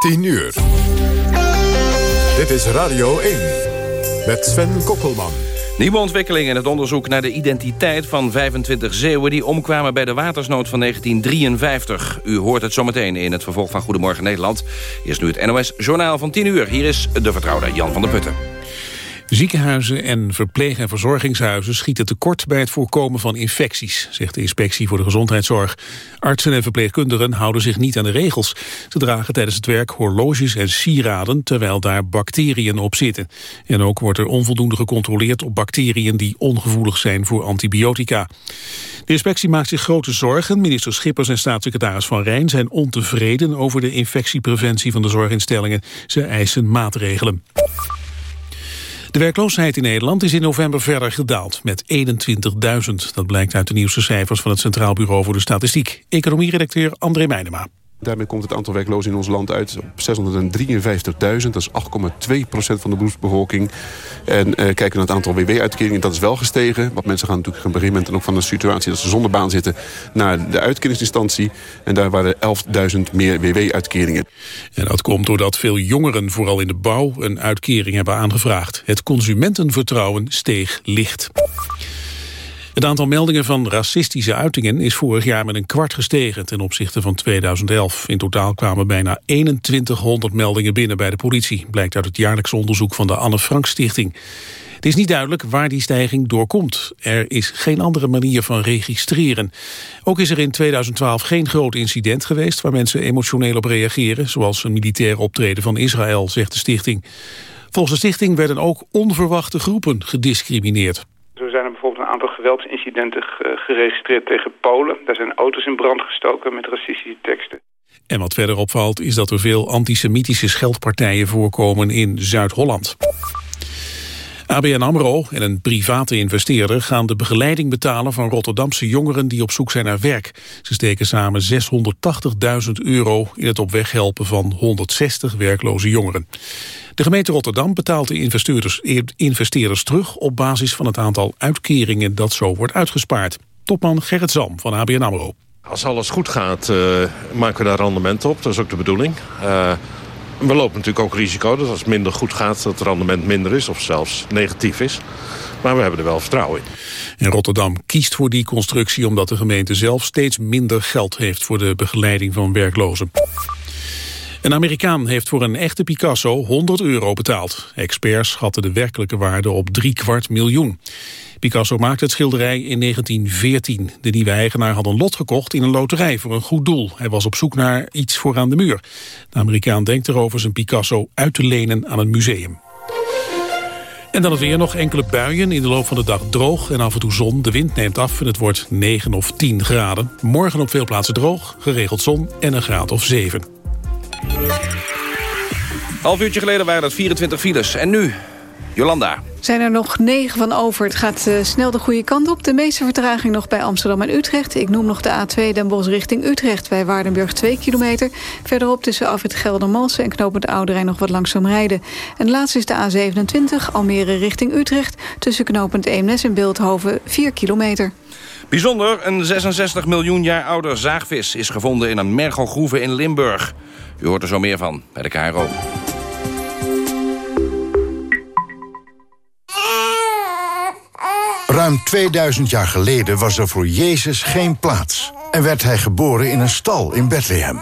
10 uur. Dit is Radio 1 met Sven Kokkelman. Nieuwe ontwikkeling in het onderzoek naar de identiteit van 25 Zeeuwen... die omkwamen bij de watersnood van 1953. U hoort het zometeen in het vervolg van Goedemorgen Nederland. Hier is nu het NOS Journaal van 10 uur. Hier is de vertrouwde Jan van der Putten. Ziekenhuizen en verpleeg- en verzorgingshuizen schieten tekort bij het voorkomen van infecties, zegt de Inspectie voor de Gezondheidszorg. Artsen en verpleegkundigen houden zich niet aan de regels. Ze dragen tijdens het werk horloges en sieraden, terwijl daar bacteriën op zitten. En ook wordt er onvoldoende gecontroleerd op bacteriën die ongevoelig zijn voor antibiotica. De inspectie maakt zich grote zorgen. Minister Schippers en staatssecretaris Van Rijn zijn ontevreden over de infectiepreventie van de zorginstellingen. Ze eisen maatregelen. De werkloosheid in Nederland is in november verder gedaald met 21.000. Dat blijkt uit de nieuwste cijfers van het Centraal Bureau voor de Statistiek. Economieredacteur André Meijnema. Daarmee komt het aantal werklozen in ons land uit op 653.000. Dat is 8,2% van de beroepsbevolking. En uh, kijken naar het aantal WW-uitkeringen, dat is wel gestegen. Want mensen gaan natuurlijk op een gegeven moment... en ook van de situatie dat ze zonder baan zitten... naar de uitkeringsinstantie. En daar waren 11.000 meer WW-uitkeringen. En dat komt doordat veel jongeren, vooral in de bouw... een uitkering hebben aangevraagd. Het consumentenvertrouwen steeg licht. Het aantal meldingen van racistische uitingen is vorig jaar met een kwart gestegen ten opzichte van 2011. In totaal kwamen bijna 2100 meldingen binnen bij de politie, blijkt uit het jaarlijks onderzoek van de Anne Frank Stichting. Het is niet duidelijk waar die stijging doorkomt. Er is geen andere manier van registreren. Ook is er in 2012 geen groot incident geweest waar mensen emotioneel op reageren, zoals een militair optreden van Israël, zegt de stichting. Volgens de stichting werden ook onverwachte groepen gediscrimineerd. Bijvoorbeeld een aantal geweldsincidenten geregistreerd tegen Polen. Daar zijn auto's in brand gestoken met racistische teksten. En wat verder opvalt is dat er veel antisemitische scheldpartijen voorkomen in Zuid-Holland. ABN AMRO en een private investeerder gaan de begeleiding betalen van Rotterdamse jongeren die op zoek zijn naar werk. Ze steken samen 680.000 euro in het op weg helpen van 160 werkloze jongeren. De gemeente Rotterdam betaalt de investeerders, investeerders terug op basis van het aantal uitkeringen dat zo wordt uitgespaard. Topman Gerrit Zam van ABN AMRO. Als alles goed gaat, uh, maken we daar rendement op. Dat is ook de bedoeling. Uh, we lopen natuurlijk ook risico dat als het minder goed gaat... dat het rendement minder is of zelfs negatief is. Maar we hebben er wel vertrouwen in. En Rotterdam kiest voor die constructie omdat de gemeente zelf steeds minder geld heeft voor de begeleiding van werklozen. Een Amerikaan heeft voor een echte Picasso 100 euro betaald. Experts schatten de werkelijke waarde op drie kwart miljoen. Picasso maakte het schilderij in 1914. De nieuwe eigenaar had een lot gekocht in een loterij voor een goed doel. Hij was op zoek naar iets voor aan de muur. De Amerikaan denkt erover zijn Picasso uit te lenen aan een museum. En dan het weer nog enkele buien. In de loop van de dag droog en af en toe zon. De wind neemt af en het wordt 9 of 10 graden. Morgen op veel plaatsen droog, geregeld zon en een graad of 7. Half uurtje geleden waren dat 24 files. En nu, Jolanda. Zijn er nog negen van over. Het gaat uh, snel de goede kant op. De meeste vertraging nog bij Amsterdam en Utrecht. Ik noem nog de A2 Den Bosch richting Utrecht. Bij Waardenburg 2 kilometer. Verderop tussen Afrit Geldermalsen en Knopend Ouderijn nog wat langzaam rijden. En laatst is de A27 Almere richting Utrecht. Tussen Knopend Eemnes en Beeldhoven 4 kilometer. Bijzonder, een 66 miljoen jaar oude zaagvis is gevonden in een mergelgroeve in Limburg. U hoort er zo meer van bij de KRO. Ruim 2000 jaar geleden was er voor Jezus geen plaats... en werd hij geboren in een stal in Bethlehem.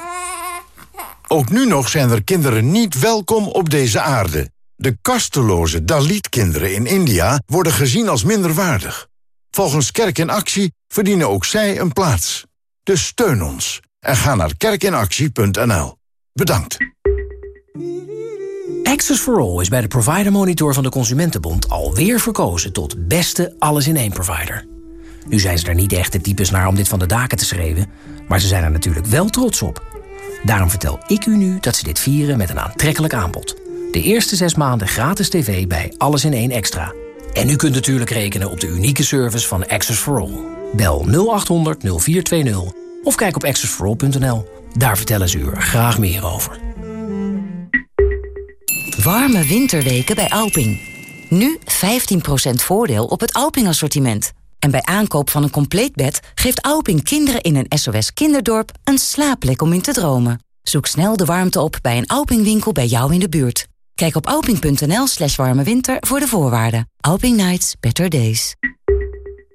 Ook nu nog zijn er kinderen niet welkom op deze aarde. De kasteloze Dalit-kinderen in India worden gezien als minderwaardig. Volgens Kerk in Actie verdienen ook zij een plaats. Dus steun ons en ga naar kerkinactie.nl. Bedankt. Access for All is bij de Provider Monitor van de Consumentenbond alweer verkozen tot beste alles-in-één provider. Nu zijn ze er niet echt de types naar om dit van de daken te schreeuwen, maar ze zijn er natuurlijk wel trots op. Daarom vertel ik u nu dat ze dit vieren met een aantrekkelijk aanbod. De eerste zes maanden gratis tv bij Alles in één Extra. En u kunt natuurlijk rekenen op de unieke service van Access for All. Bel 0800 0420 of kijk op accessforall.nl. Daar vertellen ze u er graag meer over. Warme winterweken bij Alping. Nu 15% voordeel op het Alping-assortiment. En bij aankoop van een compleet bed geeft Alping kinderen in een SOS kinderdorp een slaapplek om in te dromen. Zoek snel de warmte op bij een Alping-winkel bij jou in de buurt. Kijk op alping.nl slash warme winter voor de voorwaarden. Alping Nights, better days.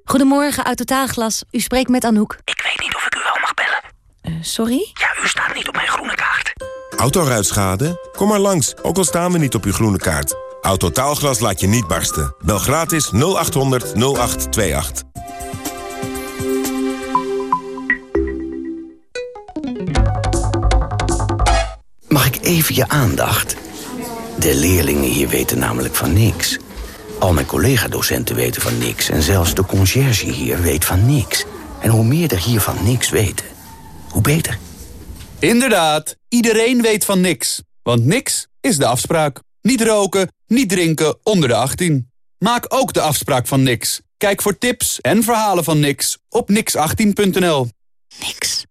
Goedemorgen, uit Totaalglas. U spreekt met Anouk. Ik weet niet of ik u wel mag bellen. sorry? Ja, u staat niet op mijn groene kaart. Autoruitschade? Kom maar langs, ook al staan we niet op uw groene kaart. Autotaalglas laat je niet barsten. Bel gratis 0800 0828. Mag ik even je aandacht? De leerlingen hier weten namelijk van niks. Al mijn collega-docenten weten van niks. En zelfs de conciërge hier weet van niks. En hoe meer er hier van niks weten, hoe beter. Inderdaad, iedereen weet van niks. Want niks is de afspraak. Niet roken, niet drinken onder de 18. Maak ook de afspraak van niks. Kijk voor tips en verhalen van niks op nix18.nl. Niks.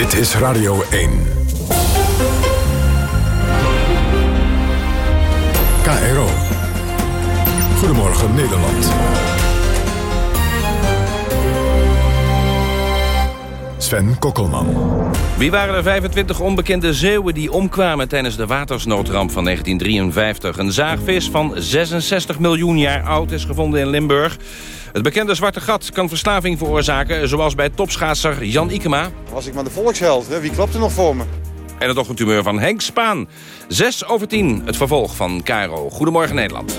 Dit is Radio 1. KRO. Goedemorgen Nederland. Sven Kokkelman. Wie waren de 25 onbekende zeeuwen die omkwamen tijdens de watersnoodramp van 1953? Een zaagvis van 66 miljoen jaar oud is gevonden in Limburg. Het bekende zwarte gat kan verslaving veroorzaken, zoals bij topschaatser Jan Ikema. Was ik maar de volksheld, hè? wie klopt er nog voor me? En het ochtendtumeur van Henk Spaan. 6 over 10, het vervolg van Caro. Goedemorgen Nederland.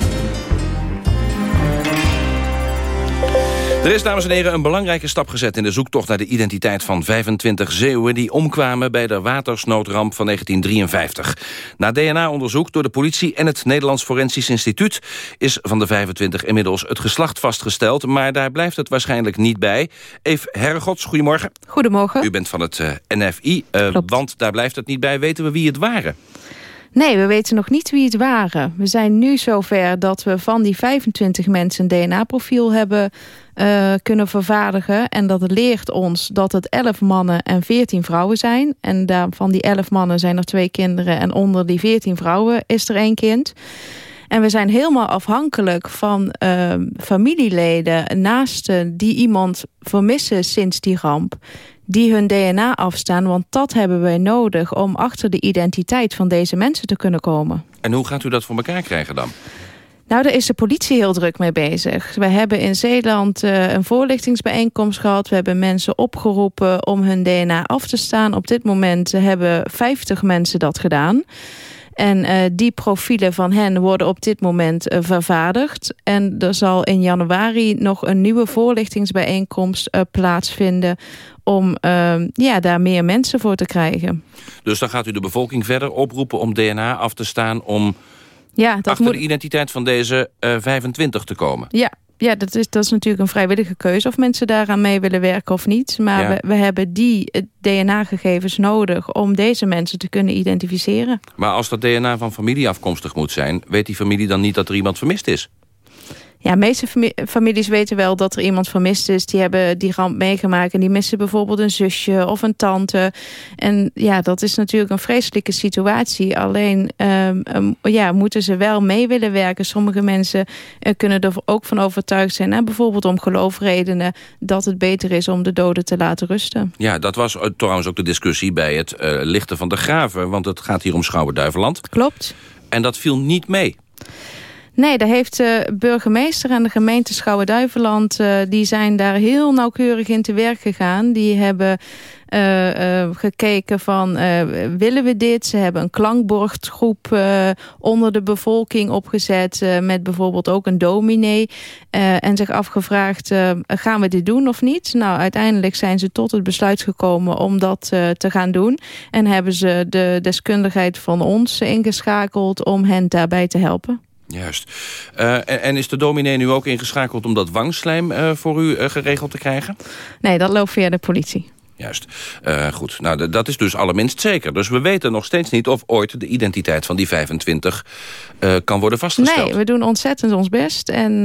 Er is, dames en heren, een belangrijke stap gezet in de zoektocht naar de identiteit van 25 Zeeuwen die omkwamen bij de watersnoodramp van 1953. Na DNA-onderzoek door de politie en het Nederlands Forensisch Instituut is van de 25 inmiddels het geslacht vastgesteld, maar daar blijft het waarschijnlijk niet bij. Eve Herregots, goedemorgen. Goedemorgen. U bent van het uh, NFI, uh, want daar blijft het niet bij. Weten we wie het waren? Nee, we weten nog niet wie het waren. We zijn nu zover dat we van die 25 mensen een DNA-profiel hebben uh, kunnen vervaardigen. En dat leert ons dat het 11 mannen en 14 vrouwen zijn. En daar, van die 11 mannen zijn er twee kinderen. En onder die 14 vrouwen is er één kind. En we zijn helemaal afhankelijk van uh, familieleden, naasten die iemand vermissen sinds die ramp die hun DNA afstaan. Want dat hebben wij nodig om achter de identiteit van deze mensen te kunnen komen. En hoe gaat u dat voor elkaar krijgen dan? Nou, daar is de politie heel druk mee bezig. We hebben in Zeeland uh, een voorlichtingsbijeenkomst gehad. We hebben mensen opgeroepen om hun DNA af te staan. Op dit moment hebben 50 mensen dat gedaan. En uh, die profielen van hen worden op dit moment uh, vervaardigd. En er zal in januari nog een nieuwe voorlichtingsbijeenkomst plaatsvinden... om ja, daar meer mensen voor te krijgen. Dus dan gaat u de bevolking verder oproepen om DNA af te staan... om ja, dat achter moet... de identiteit van deze 25 te komen? Ja, ja, dat is, dat is natuurlijk een vrijwillige keuze of mensen daaraan mee willen werken of niet. Maar Ja. we, we hebben die DNA-gegevens nodig om deze mensen te kunnen identificeren. Maar als dat DNA van familie afkomstig moet zijn... weet die familie dan niet dat er iemand vermist is? Ja, meeste fami- families weten wel dat er iemand vermist is. Die hebben die ramp meegemaakt en die missen bijvoorbeeld een zusje of een tante. En ja, dat is natuurlijk een vreselijke situatie. Alleen ehm, ehm, ja, moeten ze wel mee willen werken. Sommige mensen eh, kunnen er ook van overtuigd zijn. hè, bijvoorbeeld om geloofredenen dat het beter is om de doden te laten rusten. Ja, dat was eh, trouwens ook de discussie bij het eh, lichten van de graven. Want het gaat hier om Schouwen-Duiveland. Klopt. En dat viel niet mee. Nee, daar heeft de burgemeester en de gemeente Schouwen-Duiveland... eh, die zijn daar heel nauwkeurig in te werk gegaan. Die hebben eh, eh, gekeken van, eh, willen we dit? Ze hebben een klankbordgroep eh, onder de bevolking opgezet... eh, met bijvoorbeeld ook een dominee. eh, en zich afgevraagd, eh, gaan we dit doen of niet? Nou, uiteindelijk zijn ze tot het besluit gekomen om dat eh, te gaan doen. En hebben ze de deskundigheid van ons ingeschakeld om hen daarbij te helpen. Juist. Eh, en, en is de dominee nu ook ingeschakeld om dat wangslijm eh, voor u eh, geregeld te krijgen? Nee, dat loopt via de politie. Juist. Goed, nou, dat is dus allerminst zeker. Dus we weten nog steeds niet of ooit de identiteit van die 25 eh, kan worden vastgesteld. Nee, we doen ontzettend ons best. En,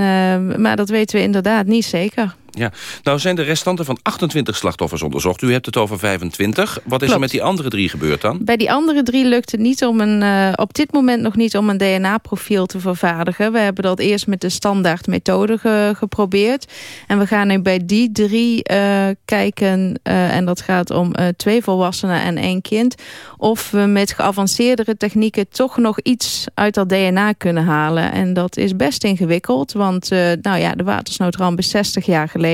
maar dat weten we inderdaad niet zeker. Ja, nou zijn de restanten van 28 slachtoffers onderzocht. U hebt het over 25. Wat is er met die andere drie gebeurd dan? Bij die andere drie lukt het niet om een, eh, op dit moment nog niet om een DNA-profiel te vervaardigen. We hebben dat eerst met de standaard methode ge- geprobeerd. En we gaan nu bij die drie eh, kijken, eh, en dat gaat om twee volwassenen en één kind, of we met geavanceerdere technieken toch nog iets uit dat DNA kunnen halen. En dat is best ingewikkeld, want nou ja, de watersnoodramp is 60 jaar geleden.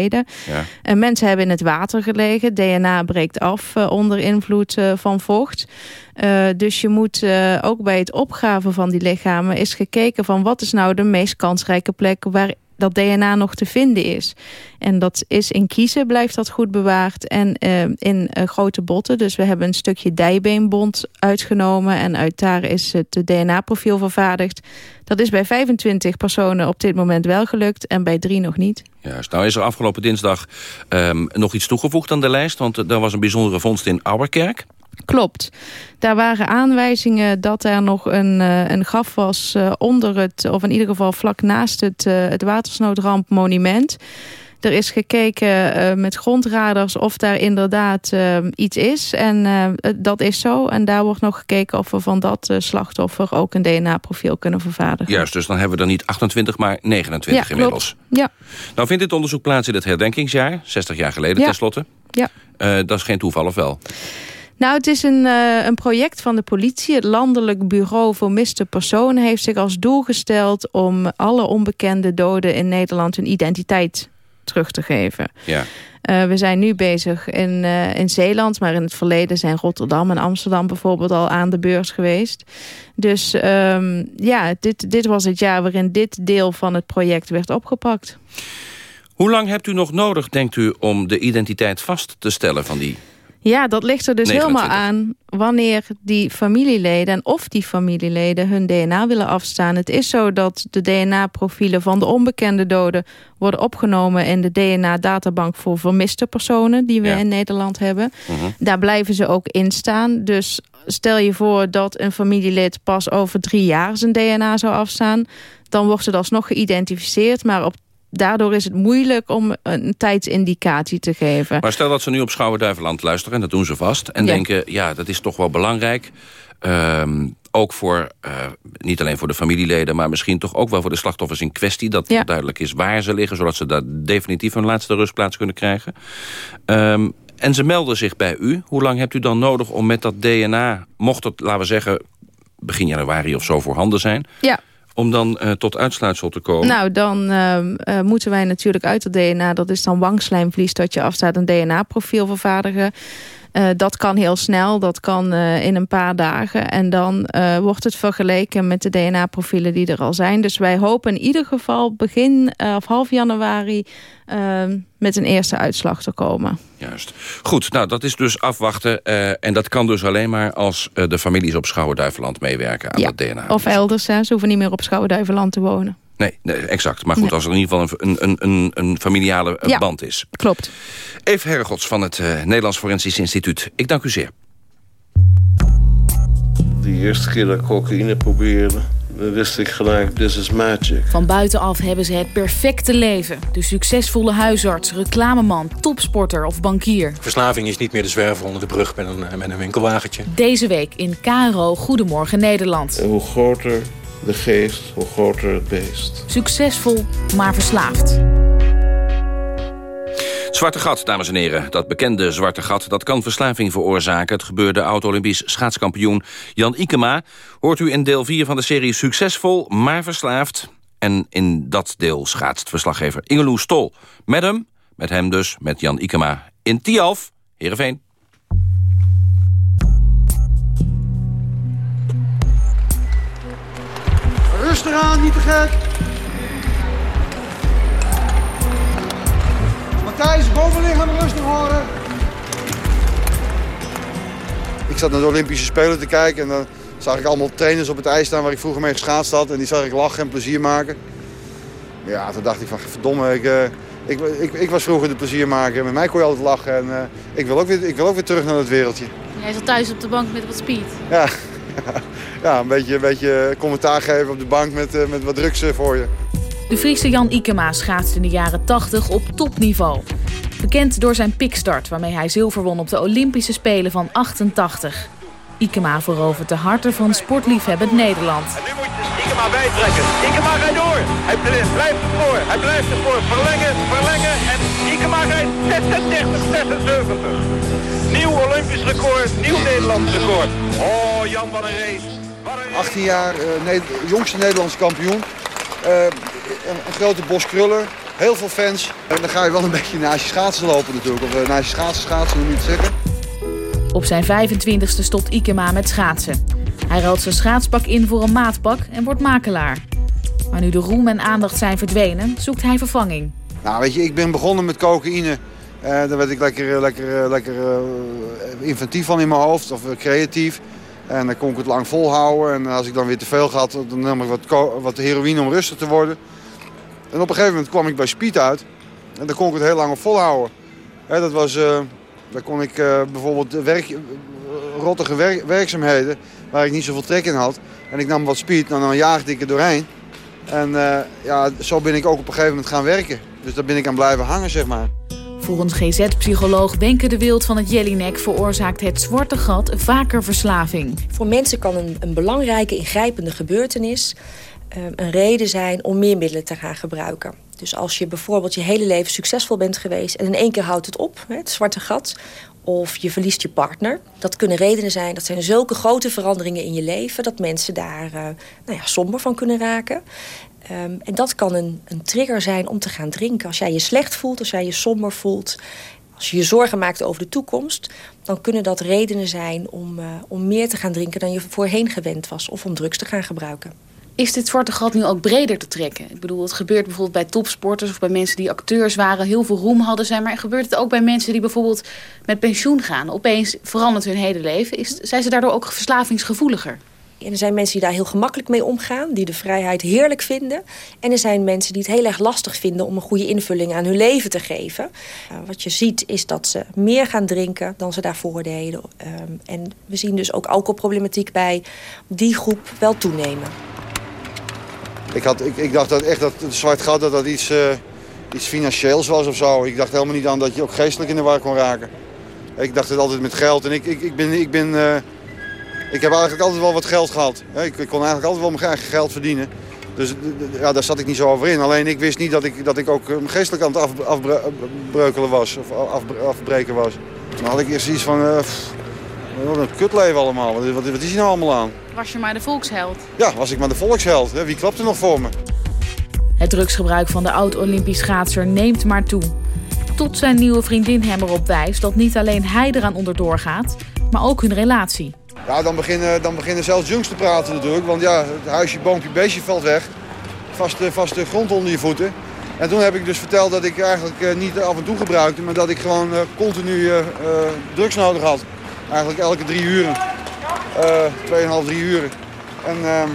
Ja. En mensen hebben in het water gelegen. DNA breekt af eh, onder invloed eh, van vocht. Eh, dus je moet ook bij het opgraven van die lichamen... is gekeken van wat is nou de meest kansrijke plek... waar dat DNA nog te vinden is. En dat is in kiezen blijft dat goed bewaard. En eh, in eh, grote botten. Dus we hebben een stukje dijbeenbond uitgenomen. En uit daar is het DNA-profiel vervaardigd. Dat is bij 25 personen op dit moment wel gelukt. En bij drie nog niet. Juist. Nou is er afgelopen dinsdag ehm, nog iets toegevoegd aan de lijst. Want er was een bijzondere vondst in Ouwerkerk. Klopt. Daar waren aanwijzingen dat er nog een, eh, een graf was eh, onder het... of in ieder geval vlak naast het, eh, het watersnoodrampmonument. Er is gekeken met grondradars of daar inderdaad iets is. En dat is zo. En daar wordt nog gekeken of we van dat slachtoffer... ook een DNA-profiel kunnen vervaardigen. Juist, dus dan hebben we er niet 28, maar 29 Ja, inmiddels. klopt. Ja. Nou vindt dit onderzoek plaats in het herdenkingsjaar. 60 jaar geleden Ja. tenslotte. Ja. Dat is geen toeval, of wel? Nou, het is een, eh, een project van de politie. Het Landelijk Bureau voor Miste Personen heeft zich als doel gesteld... om alle onbekende doden in Nederland hun identiteit terug te geven. Ja. Eh, we zijn nu bezig in, eh, in Zeeland, maar in het verleden zijn Rotterdam en Amsterdam bijvoorbeeld al aan de beurs geweest. Dus ehm, ja, dit, dit was het jaar waarin dit deel van het project werd opgepakt. Hoe lang hebt u nog nodig, denkt u, om de identiteit vast te stellen van die... Ja, dat ligt er dus 29. helemaal aan wanneer die familieleden... en of die familieleden hun DNA willen afstaan. Het is zo dat de DNA-profielen van de onbekende doden... worden opgenomen in de DNA-databank voor vermiste personen... die we Ja. in Nederland hebben. Daar blijven ze ook in staan. Dus stel je voor dat een familielid pas over drie jaar zijn DNA zou afstaan... dan wordt het alsnog geïdentificeerd, maar op Daardoor is het moeilijk om een tijdsindicatie te geven. Maar stel dat ze nu op Schouwen-Duiveland luisteren, en dat doen ze vast... en Ja. denken, ja, dat is toch wel belangrijk... Ehm, ook voor, eh, niet alleen voor de familieleden... maar misschien toch ook wel voor de slachtoffers in kwestie... dat Ja. duidelijk is waar ze liggen... zodat ze daar definitief hun laatste rustplaats kunnen krijgen. Ehm, en ze melden zich bij u. Hoe lang hebt u dan nodig om met dat DNA... mocht het, laten we zeggen, begin januari of zo voorhanden zijn... Ja. Om dan eh, tot uitsluitsel te komen? Nou, dan ehm, eh, moeten wij natuurlijk uit het DNA... dat is dan wangslijmvlies dat je afstaat... een DNA-profiel vervaardigen. Eh, dat kan heel snel, dat kan eh, in een paar dagen. En dan eh, wordt het vergeleken met de DNA-profielen die er al zijn. Dus wij hopen in ieder geval begin of half januari... met een eerste uitslag te komen. Juist. Goed, nou dat is dus afwachten. en dat kan dus alleen maar als de families op Schouwen-Duiveland meewerken aan Ja. dat DNA. Of elders, hè. ze hoeven niet meer op Schouwen-Duiveland te wonen. Nee, nee, exact. Maar goed, Nee. als er in ieder geval een, een, een, een familiale eh, Ja. band is. Klopt. Eve Herregods van het eh, Nederlands Forensisch Instituut. Ik dank u zeer. De eerste keer dat ik cocaïne probeerde, dan wist ik gelijk, this is magic. Van buitenaf hebben ze het perfecte leven. De succesvolle huisarts, reclameman, topsporter of bankier. Verslaving is niet meer de zwerver onder de brug met een, met een winkelwagentje. Deze week in KRO Goedemorgen Nederland. En hoe groter de geest, hoe groter het beest. Succesvol, maar verslaafd. Het Zwarte gat, dames en heren. Dat bekende zwarte gat, dat kan verslaving veroorzaken. Het gebeurde oud-Olympisch schaatskampioen Jan Ikema. Hoort u in deel 4 van de serie Succesvol, maar verslaafd. En in dat deel schaatst verslaggever Ingeloe Stol. Met hem, met hem dus, met Jan Ikema. In Tialf, Heerenveen. Rustig aan, niet te gek. Matthijs, bovenliggende rustig horen. Ik zat naar de Olympische Spelen te kijken en dan zag ik allemaal trainers op het ijs staan waar ik vroeger mee geschaatst had. En die zag ik lachen en plezier maken. Ja, toen dacht ik van verdomme, ik, eh, ik, ik, ik was vroeger de pleziermaker. Met mij kon je altijd lachen en eh, ik, wil ook weer, ik wil ook weer terug naar dat wereldje. Jij zat thuis op de bank met wat speed. Ja, ja een, beetje, een beetje commentaar geven op de bank met, eh, met wat drugs eh, voor je. De Friese Jan Ikema schaatste in de jaren 80 op topniveau. Bekend door zijn pikstart waarmee hij zilver won op de Olympische Spelen van 88. Ikema verovert de harten van sportliefhebbend Nederland. Ikema bijtrekken. Ikema rijdt door. Hij blijft ervoor. Hij blijft ervoor. Verlengen, verlengen. En Ikema rijdt 36, 76. Nieuw Olympisch record. Nieuw Nederlands record. Oh, Jan, wat een race. 18 jaar, uh, jongste Nederlandse kampioen. Uh, een, een, grote bos krullen. Heel veel fans. En dan ga je wel een beetje naast je schaatsen lopen natuurlijk. Of uh, naast je schaatsen schaatsen, hoe moet je het zeggen. Op zijn 25e stopt Ikema met schaatsen. Hij ruilt zijn schaatspak in voor een maatpak en wordt makelaar. Maar nu de roem en aandacht zijn verdwenen, zoekt hij vervanging. Nou, weet je, ik ben begonnen met cocaïne. Uh, daar werd ik lekker, lekker, lekker uh, inventief van in mijn hoofd, of creatief. En dan kon ik het lang volhouden. En als ik dan weer te veel had, dan nam ik wat, wat heroïne om rustig te worden. En op een gegeven moment kwam ik bij Speed uit. En dan kon ik het heel lang op volhouden. He, dat was, daar kon ik bijvoorbeeld werk, rottige werk, werkzaamheden waar ik niet zoveel trek in had. En ik nam wat speed, nou, dan jaagde ik er doorheen. En ja, zo ben ik ook op een gegeven moment gaan werken. Dus daar ben ik aan blijven hangen, zeg maar. Volgens GZ-psycholoog Wenke de Wild van het Jellinek veroorzaakt het zwarte gat vaker verslaving. Voor mensen kan een, een belangrijke ingrijpende gebeurtenis uh, een reden zijn om meer middelen te gaan gebruiken. Dus als je bijvoorbeeld je hele leven succesvol bent geweest en in één keer houdt het op, het zwarte gat, of je verliest je partner. Dat kunnen redenen zijn, dat zijn zulke grote veranderingen in je leven... dat mensen daar uh, nou ja, somber van kunnen raken. Um, en dat kan een, een trigger zijn om te gaan drinken. Als jij je slecht voelt, als jij je somber voelt... als je je zorgen maakt over de toekomst... dan kunnen dat redenen zijn om, uh, om meer te gaan drinken dan je voorheen gewend was... of om drugs te gaan gebruiken. Is dit zwarte gat nu ook breder te trekken? Ik bedoel, het gebeurt bijvoorbeeld bij topsporters... of bij mensen die acteurs waren, heel veel roem hadden zijn... maar gebeurt het ook bij mensen die bijvoorbeeld met pensioen gaan? Opeens verandert hun hele leven. Is, zijn ze daardoor ook verslavingsgevoeliger? En er zijn mensen die daar heel gemakkelijk mee omgaan, die de vrijheid heerlijk vinden. En er zijn mensen die het heel erg lastig vinden om een goede invulling aan hun leven te geven. Uh, wat je ziet is dat ze meer gaan drinken dan ze daarvoor deden. Uh, en we zien dus ook alcoholproblematiek bij die groep wel toenemen. Ik, had, ik, ik dacht dat echt dat het zwart gat dat dat iets, uh, iets financieels was of zo. Ik dacht helemaal niet aan dat je ook geestelijk in de war kon raken. Ik dacht het altijd met geld. En ik, ik, ik ben... Ik ben ik heb eigenlijk altijd wel wat geld gehad. Ik, ik kon eigenlijk altijd wel mijn eigen geld verdienen. Dus ja, daar zat ik niet zo over in. Alleen ik wist niet dat ik, dat ik ook geestelijk aan het af, afbreukelen was. Of af, afbreken was. Dan had ik eerst iets van... Uh, wat een kutleven allemaal. Wat, wat, wat is hier nou allemaal aan? Was je maar de volksheld? Ja, was ik maar de volksheld. Wie klapt er nog voor me? Het drugsgebruik van de oud-Olympisch schaatser neemt maar toe. Tot zijn nieuwe vriendin hem erop wijst dat niet alleen hij eraan onderdoor gaat... maar ook hun relatie. Ja, dan beginnen, dan beginnen zelfs jungs te praten natuurlijk. Want ja, het huisje, boompje, beestje valt weg. Vaste, vaste grond onder je voeten. En toen heb ik dus verteld dat ik eigenlijk uh, niet af en toe gebruikte... maar dat ik gewoon uh, continu drugs nodig had. Eigenlijk elke drie uren. Tweeënhalf, drie uren. En, ehm,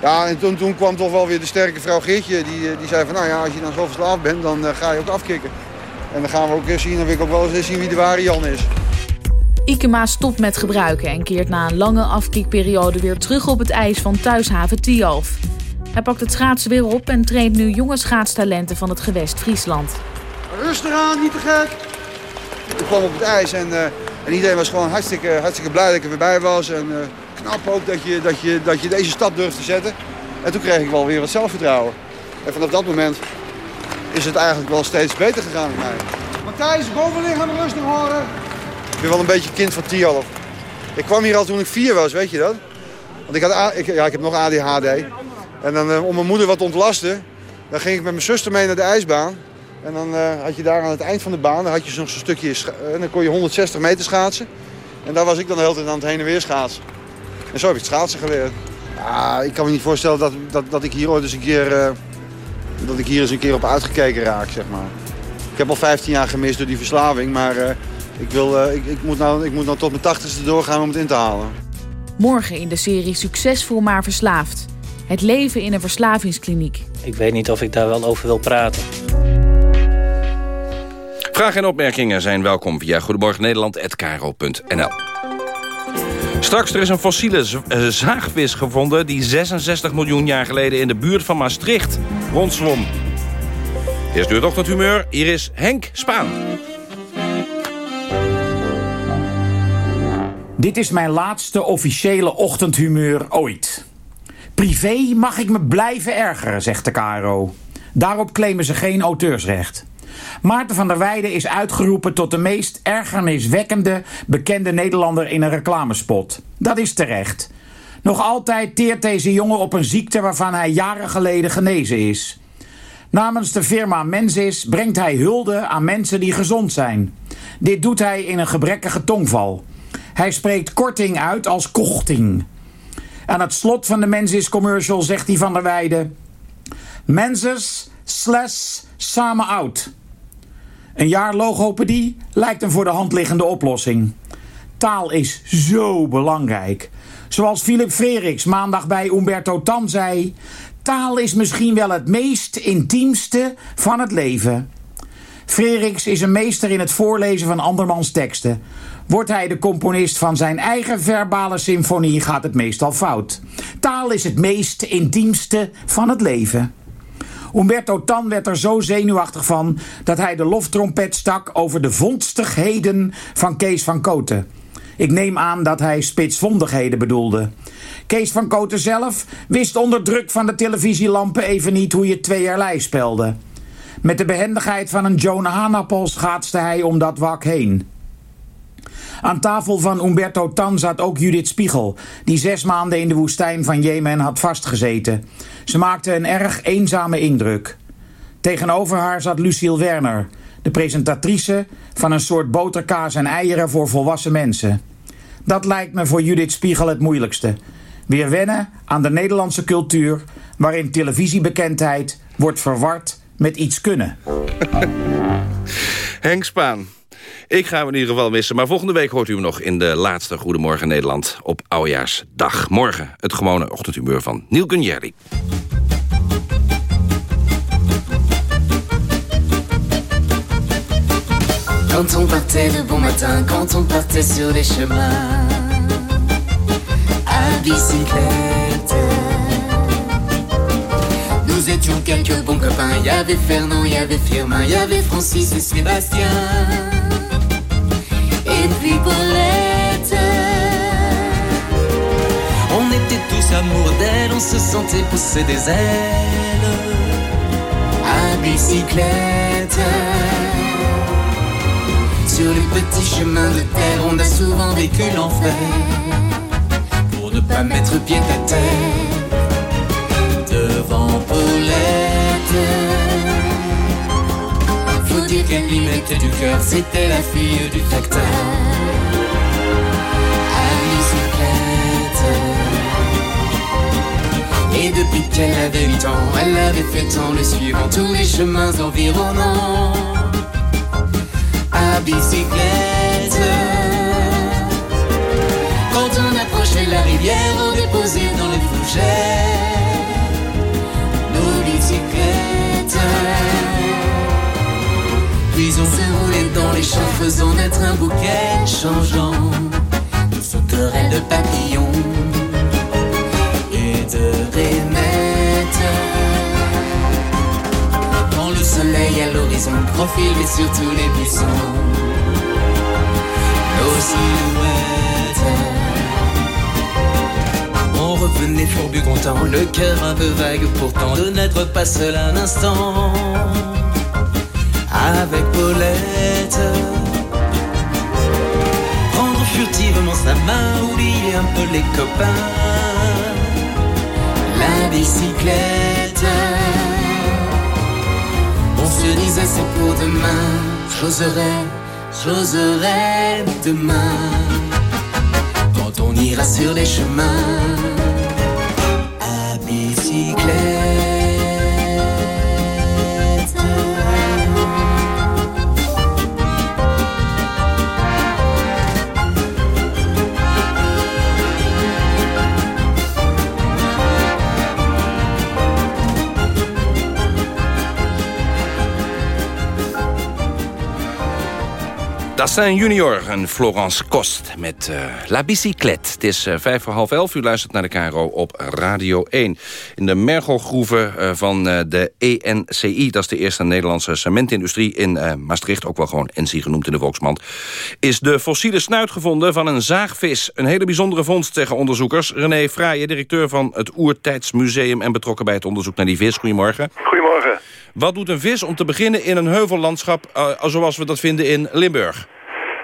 ja, en toen, toen kwam toch wel weer de sterke vrouw Geertje. Die, die zei van, nou ja, als je dan zo verslaafd bent, dan ga je ook afkicken. En dan gaan we ook eens zien, dan wil ik ook wel eens zien wie de ware Jan is. Ikema stopt met gebruiken en keert na een lange afkiekperiode weer terug op het ijs van thuishaven Tialf. Hij pakt het schaatsen weer op en traint nu jonge schaatstalenten van het gewest Friesland. Rustig aan, niet te gek. Ik kwam op het ijs en, uh, en iedereen was gewoon hartstikke, hartstikke blij dat ik er weer bij was. En uh, knap ook dat je, dat, je, dat je deze stap durft te zetten. En toen kreeg ik wel weer wat zelfvertrouwen. En vanaf dat moment is het eigenlijk wel steeds beter gegaan met mij. Matthijs, bovenliggen rustig horen. Ik ben wel een beetje kind van Tialf. Ik kwam hier al toen ik vier was, weet je dat? Want ik, had, ik, ja, ik heb nog ADHD. En dan, uh, om mijn moeder wat te ontlasten, dan ging ik met mijn zuster mee naar de ijsbaan. En dan uh, had je daar aan het eind van de baan, dan had je zo'n stukje, en eh, dan kon je 160 meter schaatsen. En daar was ik dan de hele tijd aan het heen en weer schaatsen. En zo heb ik het schaatsen geleerd. Ja, ik kan me niet voorstellen dat, dat, dat ik hier ooit eens een keer, dat ik hier eens een keer op uitgekeken raak, zeg maar. Ik heb al 15 jaar gemist door die verslaving, maar ik, wil, uh, ik, ik, moet nou, ik moet nou tot mijn tachtigste doorgaan om het in te halen. Morgen in de serie Succesvol maar verslaafd. Het leven in een verslavingskliniek. Ik weet niet of ik daar wel over wil praten. Vragen en opmerkingen zijn welkom via Goedemorgen Nederland@karo.nl. Straks, er is een fossiele eh, zaagvis gevonden... die 66 miljoen jaar geleden in de buurt van Maastricht rondzwom. Eerst nu het ochtendhumeur, hier is Henk Spaan. Dit is mijn laatste officiële ochtendhumeur ooit. Privé mag ik me blijven ergeren, zegt de KRO. Daarop claimen ze geen auteursrecht. Maarten van der Weijden is uitgeroepen tot de meest ergerniswekkende bekende Nederlander in een reclamespot. Dat is terecht. Nog altijd teert deze jongen op een ziekte waarvan hij jaren geleden genezen is. Namens de firma Mensis brengt hij hulde aan mensen die gezond zijn. Dit doet hij in een gebrekkige tongval. Hij spreekt korting uit als kochting. Aan het slot van de Mensis commercial zegt hij van der Weijden... Menses slash samen oud. Een jaar logopedie lijkt een voor de hand liggende oplossing. Taal is zo belangrijk. Zoals Philip Freriks maandag bij Umberto Tan zei... taal is misschien wel het meest intiemste van het leven. Freriks is een meester in het voorlezen van andermans teksten. Wordt hij de componist van zijn eigen verbale symfonie gaat het meestal fout. Taal is het meest intiemste van het leven. Umberto Tan werd er zo zenuwachtig van dat hij de loftrompet stak over de vondstigheden van Kees van Koten. Ik neem aan dat hij spitsvondigheden bedoelde. Kees van Koten zelf wist onder druk van de televisielampen even niet hoe je tweeërlei spelde. Met de behendigheid van een Joan Hanappel schaatste hij om dat wak heen. Aan tafel van Umberto Tan zat ook Judith Spiegel, die zes maanden in de woestijn van Jemen had vastgezeten. Ze maakte een erg eenzame indruk. Tegenover haar zat Lucille Werner, de presentatrice van een soort boterkaas en eieren voor volwassen mensen. Dat lijkt me voor Judith Spiegel het moeilijkste. Weer wennen aan de Nederlandse cultuur, waarin televisiebekendheid wordt verward met iets kunnen. Henk Spaan. Ik ga hem in ieder geval missen. Maar volgende week hoort u hem nog in de laatste Goedemorgen Nederland op Oudejaarsdag. Morgen het gewone ochtendhumeur van Neil Gunjerli. Quand on partait de bon matin, quand on partait sur les chemins à bicyclette. Nous étions quelques bons copains, il y avait Fernand, il y avait Firmin, il y avait Francis et Sébastien. On était tous amoureux d'elle, on se sentait pousser des ailes à bicyclette. Sur les petits chemins de terre, on a souvent vécu l'enfer. Pour ne pas mettre pied à terre devant Paulette. Qu'elle y mettait du cœur, c'était la fille du bicyclette. Et depuis qu'elle avait 8 ans, elle avait fait tant le suivant tous les chemins environnants à bicyclette. Quand on approchait la rivière, on déposait dans les fougères dans les champs, faisant naître un bouquet changeant. De sauterelles de papillons et de rainettes quand le soleil à l'horizon profilait sur tous les buissons nos silhouettes. On revenait fourbu content, le cœur un peu vague pourtant de n'être pas seul un instant avec Paulette. Prendre furtivement sa main, oublier un peu les copains. La bicyclette. On se disait c'est pour demain, j'oserai, j'oserai demain. Quand on ira sur les chemins à bicyclette. Dassin Junior en Florence Kost met uh, La Bicyclette. Het is uh, vijf voor half elf. U luistert naar de KRO op Radio 1. In de mergelgroeven uh, van de ENCI... dat is de eerste Nederlandse cementindustrie in Maastricht... ook wel gewoon NC genoemd in de volksmand... is de fossiele snuit gevonden van een zaagvis. Een hele bijzondere vondst, zeggen onderzoekers. René Fraaien, directeur van het Oertijdsmuseum... en betrokken bij het onderzoek naar die vis. Goedemorgen. Goedemorgen. Wat doet een vis om te beginnen in een heuvellandschap... zoals we dat vinden in Limburg?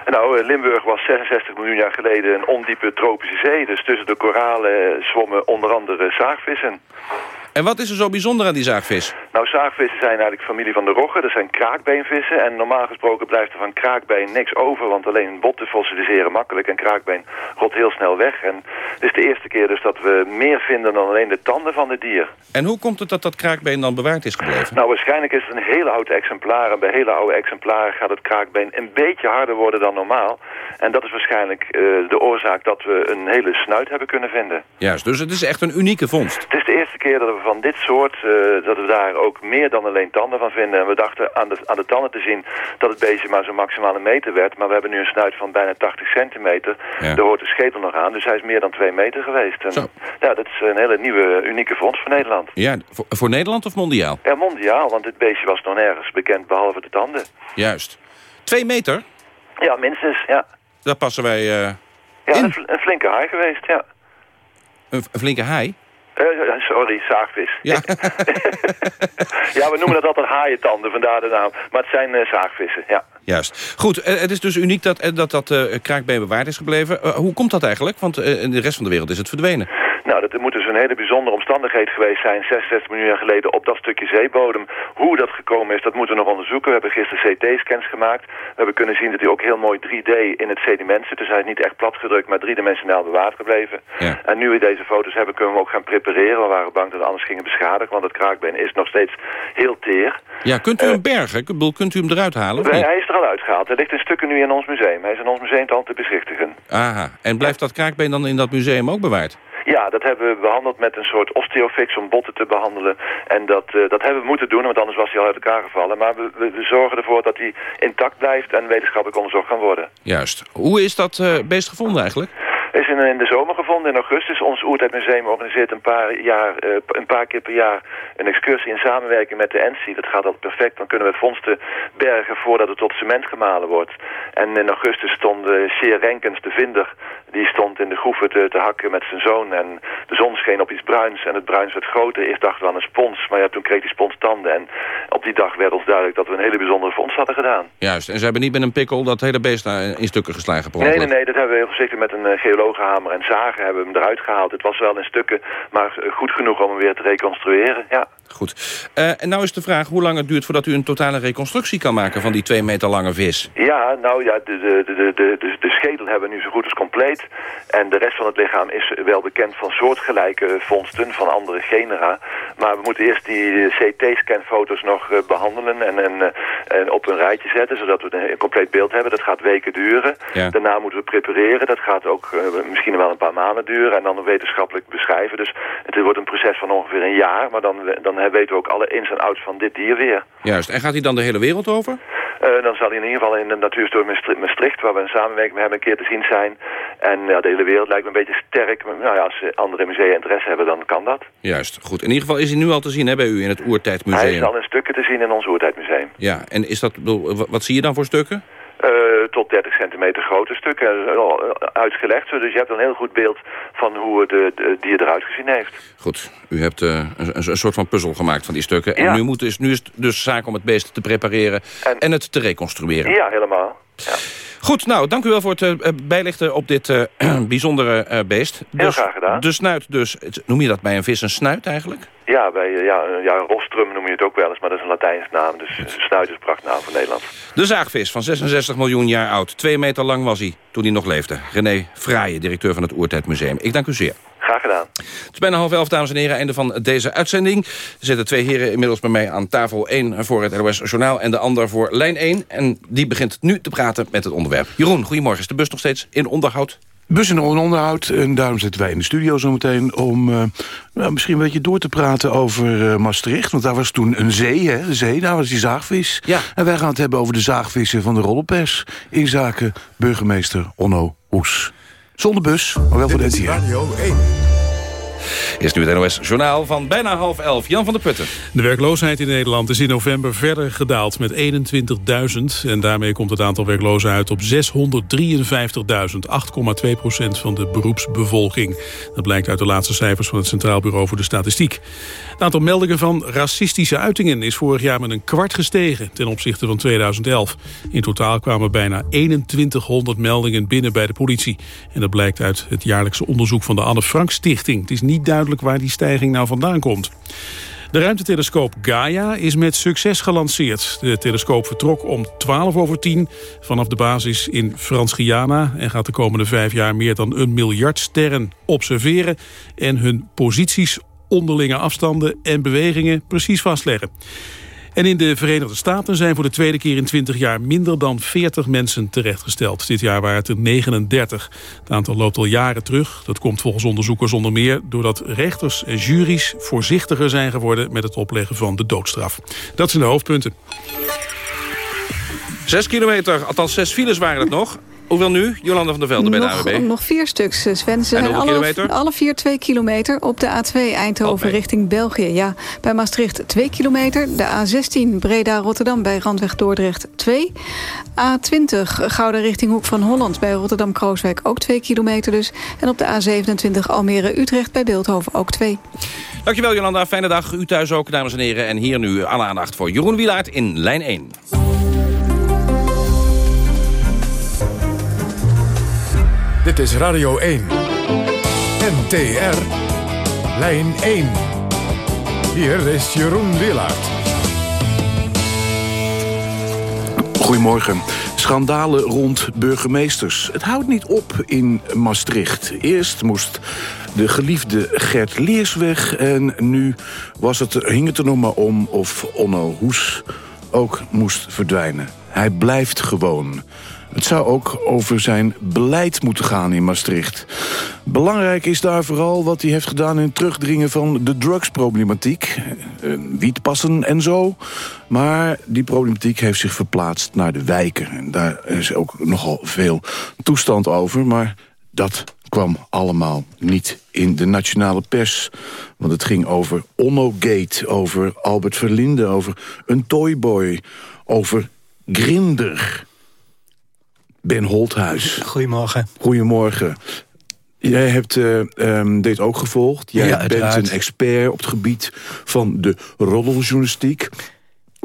Nou, Limburg was 66 miljoen jaar geleden een ondiepe tropische zee. Dus tussen de koralen zwommen onder andere zaagvissen. En wat is er zo bijzonder aan die zaagvis? Nou, zaagvissen zijn eigenlijk familie van de roggen. Dat zijn kraakbeenvissen. En normaal gesproken blijft er van kraakbeen niks over. Want alleen botten fossiliseren makkelijk. En kraakbeen rot heel snel weg. En het is de eerste keer dus dat we meer vinden dan alleen de tanden van het dier. En hoe komt het dat dat kraakbeen dan bewaard is gebleven? Nou, waarschijnlijk is het een hele oud exemplaar. En bij hele oude exemplaren gaat het kraakbeen een beetje harder worden dan normaal. En dat is waarschijnlijk uh, de oorzaak dat we een hele snuit hebben kunnen vinden. Juist, dus het is echt een unieke vondst. Het is de eerste keer dat we van dit soort, uh, dat we daar ook meer dan alleen tanden van vinden. En we dachten aan de, aan de tanden te zien dat het beestje maar zo'n maximale meter werd. Maar we hebben nu een snuit van bijna 80 centimeter. Ja. Daar hoort de schetel nog aan, dus hij is meer dan 2 meter geweest. En, ja, dat is een hele nieuwe, unieke vondst voor Nederland. Ja, voor, voor Nederland of mondiaal? Ja, mondiaal, want dit beestje was nog nergens bekend behalve de tanden. Juist. 2 meter? Ja, minstens, ja. Daar passen wij uh, ja, in. Een, een, flinke haai geweest, ja. Een, een flinke haai? Uh, sorry, zaagvis. Ja. ja, we noemen dat altijd haaientanden, vandaar de naam. Maar het zijn uh, zaagvissen, ja. Juist. Goed, het is dus uniek dat dat, dat kraakbeen bewaard is gebleven. hoe komt dat eigenlijk? Want in de rest van de wereld is het verdwenen. Nou, dat moet dus een hele bijzondere omstandigheid geweest zijn... 66 miljoen jaar geleden op dat stukje zeebodem. Hoe dat gekomen is, dat moeten we nog onderzoeken. We hebben gisteren CT-scans gemaakt. We hebben kunnen zien dat hij ook heel mooi 3D in het sediment zit. Dus hij is niet echt platgedrukt, maar driedimensionaal bewaard gebleven. Ja. En nu we deze foto's hebben, kunnen we hem ook gaan prepareren. We waren bang dat we anders gingen beschadigen, want het kraakbeen is nog steeds heel teer. Ja, kunt u hem bergen? Ik bedoel, kunt u hem eruit halen? Nee, hij is er al uitgehaald. Hij ligt in stukken nu in ons museum. Hij is in ons museum te bezichtigen. Aha. En blijft dat kraakbeen dan in dat museum ook bewaard? Ja, dat hebben we behandeld met een soort osteofix om botten te behandelen. En dat, uh, dat hebben we moeten doen, want anders was hij al uit elkaar gevallen. Maar we, we, we zorgen ervoor dat hij intact blijft en wetenschappelijk onderzocht kan worden. Juist. Hoe is dat uh, beest gevonden eigenlijk? Is in, in, de zomer gevonden, in augustus. Ons Oertijdmuseum organiseert een paar, jaar, uh, een paar keer per jaar een excursie in samenwerking met de ENSI. Dat gaat altijd perfect. Dan kunnen we vondsten bergen voordat het tot cement gemalen wordt. En in augustus stond uh, Seer Renkens, de vinder, die stond in de groeven te, te, hakken met zijn zoon. En de zon scheen op iets bruins en het bruins werd groter. Eerst dachten we aan een spons, maar ja, toen kreeg die spons tanden. En op die dag werd ons duidelijk dat we een hele bijzondere vondst hadden gedaan. Juist, en ze hebben niet met een pikkel dat hele beest in stukken geslagen. Nee, nee, nee, dat hebben we heel voorzichtig met een uh, en zagen hebben hem eruit gehaald. Het was wel in stukken, maar goed genoeg om hem weer te reconstrueren, ja. Goed. Uh, en nou is de vraag hoe lang het duurt voordat u een totale reconstructie kan maken van die twee meter lange vis. Ja, nou ja, de, de, de, de, de, de schedel hebben we nu zo goed als compleet. En de rest van het lichaam is wel bekend van soortgelijke vondsten van andere genera. Maar we moeten eerst die CT-scanfoto's nog uh, behandelen en, en, uh, en, op een rijtje zetten, zodat we een, compleet beeld hebben. Dat gaat weken duren. Ja. Daarna moeten we prepareren. Dat gaat ook misschien wel een paar maanden duren en dan wetenschappelijk beschrijven. Dus het wordt een proces van ongeveer een jaar, maar dan, dan weten we ook alle ins en outs van dit dier weer. Juist. En gaat hij dan de hele wereld over? Uh, dan zal hij in ieder geval in de Natuurstorm Maastricht, waar we een samenwerking mee hebben, een keer te zien zijn. En ja, de hele wereld lijkt me een beetje sterk. Maar, nou ja, als andere musea interesse hebben, dan kan dat. Juist. Goed. In ieder geval is hij nu al te zien hè, bij u in het Oertijdmuseum. Hij is al in stukken te zien in ons Oertijdmuseum. Ja. En is dat, wat zie je dan voor stukken? Uh, tot 30 centimeter grote stukken uitgelegd. Dus je hebt een heel goed beeld van hoe het uh, dier eruit gezien heeft. Goed, u hebt uh, een, een, soort van puzzel gemaakt van die stukken. En ja. nu, moet dus, nu is het dus zaak om het beest te prepareren en, en het te reconstrueren. Ja, helemaal. Ja. Goed, nou, dank u wel voor het uh, bijlichten op dit uh, bijzondere uh, beest. Heel dus, graag gedaan. De snuit dus, noem je dat bij een vis een snuit eigenlijk? Ja, bij ja, ja, rostrum noem je het ook wel eens, maar dat is een Latijnse naam. Dus snuit is prachtnaam voor Nederland. De zaagvis van 66 miljoen jaar oud. Twee meter lang was hij toen hij nog leefde. René Fraaien, directeur van het Oertijdmuseum. Ik dank u zeer. Graag gedaan. Het is bijna half elf, dames en heren, einde van deze uitzending. Er zitten twee heren inmiddels bij mij aan tafel. Eén voor het NOS Journaal en de ander voor lijn 1. En die begint nu te praten met het onderwerp. Jeroen, goedemorgen. Is de bus nog steeds in onderhoud? Bus in onderhoud en daarom zitten wij in de studio zometeen... om uh, nou, misschien een beetje door te praten over uh, Maastricht. Want daar was toen een zee, hè? De zee, daar was die zaagvis. Ja. En wij gaan het hebben over de zaagvissen van de Rollepers... in zaken burgemeester Onno Hoes. Zonder bus, maar wel voor de NTR. Radio 1. Is nu het NOS Journaal van bijna half elf. Jan van der Putten. De werkloosheid in Nederland is in november verder gedaald met 21.000. En daarmee komt het aantal werklozen uit op 653.000. 8,2 procent van de beroepsbevolking. Dat blijkt uit de laatste cijfers van het Centraal Bureau voor de Statistiek. Het aantal meldingen van racistische uitingen is vorig jaar met een kwart gestegen ten opzichte van 2011. In totaal kwamen bijna 2100 meldingen binnen bij de politie. En dat blijkt uit het jaarlijkse onderzoek van de Anne Frank Stichting. Het is niet duidelijk waar die stijging nou vandaan komt. De ruimtetelescoop Gaia is met succes gelanceerd. De telescoop vertrok om 12 over 10 vanaf de basis in Frans-Guyana... en gaat de komende vijf jaar meer dan een miljard sterren observeren... en hun posities, onderlinge afstanden en bewegingen precies vastleggen. En in de Verenigde Staten zijn voor de tweede keer in 20 jaar minder dan 40 mensen terechtgesteld. Dit jaar waren het er 39. Het aantal loopt al jaren terug. Dat komt volgens onderzoekers onder meer doordat rechters en juries voorzichtiger zijn geworden met het opleggen van de doodstraf. Dat zijn de hoofdpunten. Zes kilometer, althans zes files waren het nog. Hoeveel nu? Jolanda van der Velde bij de AWB. Nog vier stuks, Sven. Ze En zijn hoeveel alle, kilometer? alle vier twee kilometer op de A2 Eindhoven richting België. Ja, bij Maastricht 2 kilometer. De A16 Breda-Rotterdam bij Randweg Dordrecht 2. A20 Gouda richting Hoek van Holland bij Rotterdam-Krooswijk ook 2 kilometer dus. En op de A27 Almere-Utrecht bij Beeldhoven ook 2. Dankjewel Jolanda, fijne dag. U thuis ook, dames en heren. En hier nu alle aandacht voor Jeroen Wielaert in lijn 1. Dit is Radio 1. NTR. Lijn 1. Hier is Jeroen Willaert. Goedemorgen. Schandalen rond burgemeesters. Het houdt niet op in Maastricht. Eerst moest de geliefde Gert Leers weg... en nu was het, hing het er nog maar om of Onno Hoes ook moest verdwijnen. Hij blijft gewoon. Het zou ook over zijn beleid moeten gaan in Maastricht. Belangrijk is daar vooral wat hij heeft gedaan... in het terugdringen van de drugsproblematiek. Eh, wietpassen en zo. Maar die problematiek heeft zich verplaatst naar de wijken. En daar is ook nogal veel toestand over. Maar dat kwam allemaal niet in de nationale pers. Want het ging over Onno Gate, over Albert Verlinde... over een toyboy, over Grinder... Ben Holthuis. Goedemorgen. Goedemorgen. Jij hebt uh, um, dit ook gevolgd. Jij Ja, bent een expert op het gebied van de roddeljournalistiek.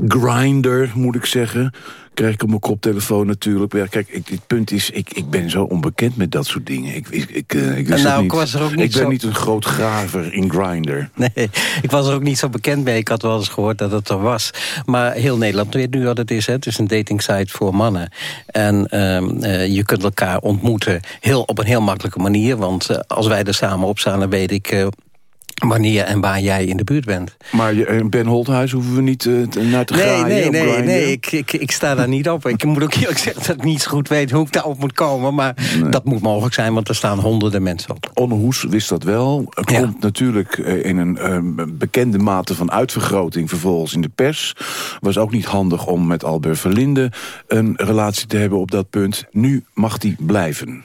Grinder, moet ik zeggen. Krijg ik op mijn koptelefoon natuurlijk. Ja, kijk, ik, het punt is, ik, ik ben zo onbekend met dat soort dingen. Ik, ik, ik, eh, ik wist Nou, niet. ik was er ook niet ik ben zo- niet een groot graver in Grinder. Nee, ik was er ook niet zo bekend mee. Ik had wel eens gehoord dat het er was. Maar heel Nederland weet nu wat het is. Hè. Het is een datingsite voor mannen. En ehm, eh, je kunt elkaar ontmoeten heel, op een heel makkelijke manier. Want eh, als wij er samen op staan, dan weet ik... wanneer en waar jij in de buurt bent. Maar eh, Ben Holthuis hoeven we niet eh, naar te Nee, graaien nee, nee, nee ik, ik, ik sta daar niet op. Ik moet ook eerlijk zeggen dat ik niet zo goed weet hoe ik daarop moet komen. Maar dat moet mogelijk zijn, want er staan honderden mensen op. Onno Hoes wist dat wel. Komt natuurlijk eh, in een eh, bekende mate van uitvergroting vervolgens in de pers. Was ook niet handig om met Albert Verlinde een relatie te hebben op dat punt. Nu mag die blijven.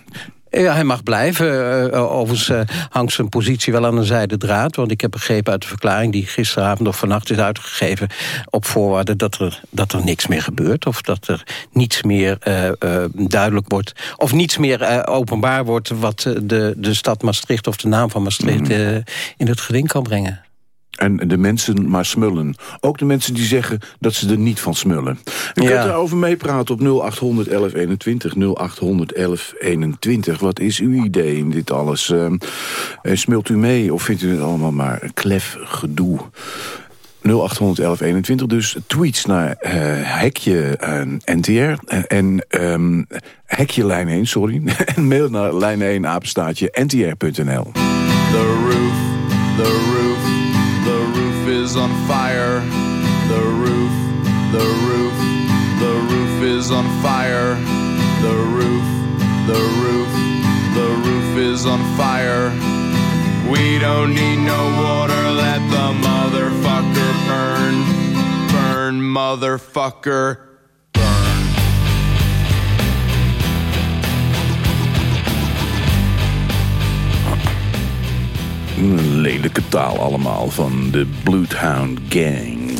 Ja, hij mag blijven. Uh, overigens uh, hangt zijn positie wel aan een zijde draad. Want ik heb begrepen uit de verklaring die gisteravond of vannacht is uitgegeven... op voorwaarde dat er, dat er niks meer gebeurt. Of dat er niets meer uh, duidelijk wordt. Of niets meer openbaar wordt wat de, de stad Maastricht... of de naam van Maastricht mm. in het geding kan brengen. En de mensen maar smullen. Ook de mensen die zeggen dat ze er niet van smullen. U Ja. kunt erover meepraten op 0800 1121. 0800 1121. Wat is uw idee in dit alles? Ehm, eh, smult u mee of vindt u het allemaal maar klef gedoe? 0800 1121 dus. Tweets naar eh, hekje eh, NTR. eh, en ehm, hekje lijn 1, sorry. en mail naar lijn 1 apenstaatje ntr.nl. The roof, the roof, the roof is on fire. The roof, the roof, the roof is on fire. The roof, the roof, the roof is on fire. We don't need no water, let the motherfucker burn. Burn, motherfucker. Lelijke taal allemaal van de Bloodhound Gang.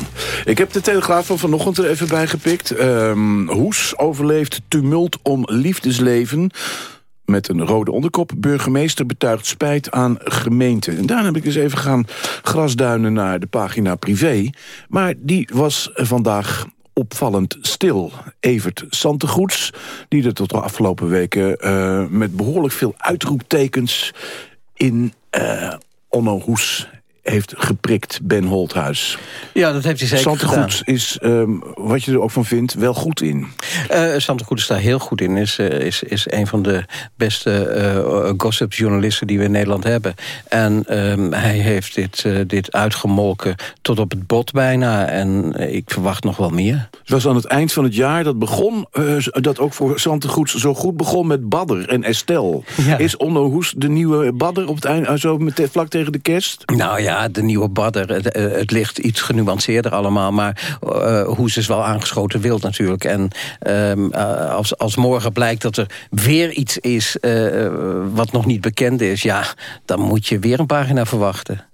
Ik heb de Telegraaf van vanochtend er even bij gepikt. Ehm, Hoes overleeft tumult om liefdesleven met een rode onderkop. Burgemeester betuigt spijt aan gemeente. En daarna heb ik eens even gaan grasduinen naar de pagina privé. Maar die was vandaag opvallend stil. Evert Santegoeds, die er tot de afgelopen weken... Uh, met behoorlijk veel uitroeptekens in uh, Onno Hoes heeft geprikt, Ben Holthuis. Ja, dat heeft hij zeker Santegoed is, um, wat je er ook van vindt, wel goed in. Uh, Santegoed is daar heel goed in. Is, uh, is, is een van de beste uh, gossipjournalisten die we in Nederland hebben. En um, hij heeft dit, uh, dit uitgemolken tot op het bot bijna. En ik verwacht nog wel meer. Het was aan het eind van het jaar dat begon, dat ook voor Santegoed zo goed begon met Badder en Estelle. Ja. Is Onno Hoes de nieuwe Badder op het eind, zo met, vlak tegen de kerst? Nou ja, de nieuwe badder. Het, het, ligt iets genuanceerder allemaal. Maar uh, Hoes is wel aangeschoten wild natuurlijk. En uh, als, als morgen blijkt dat er weer iets is wat nog niet bekend is... ja, dan moet je weer een pagina verwachten.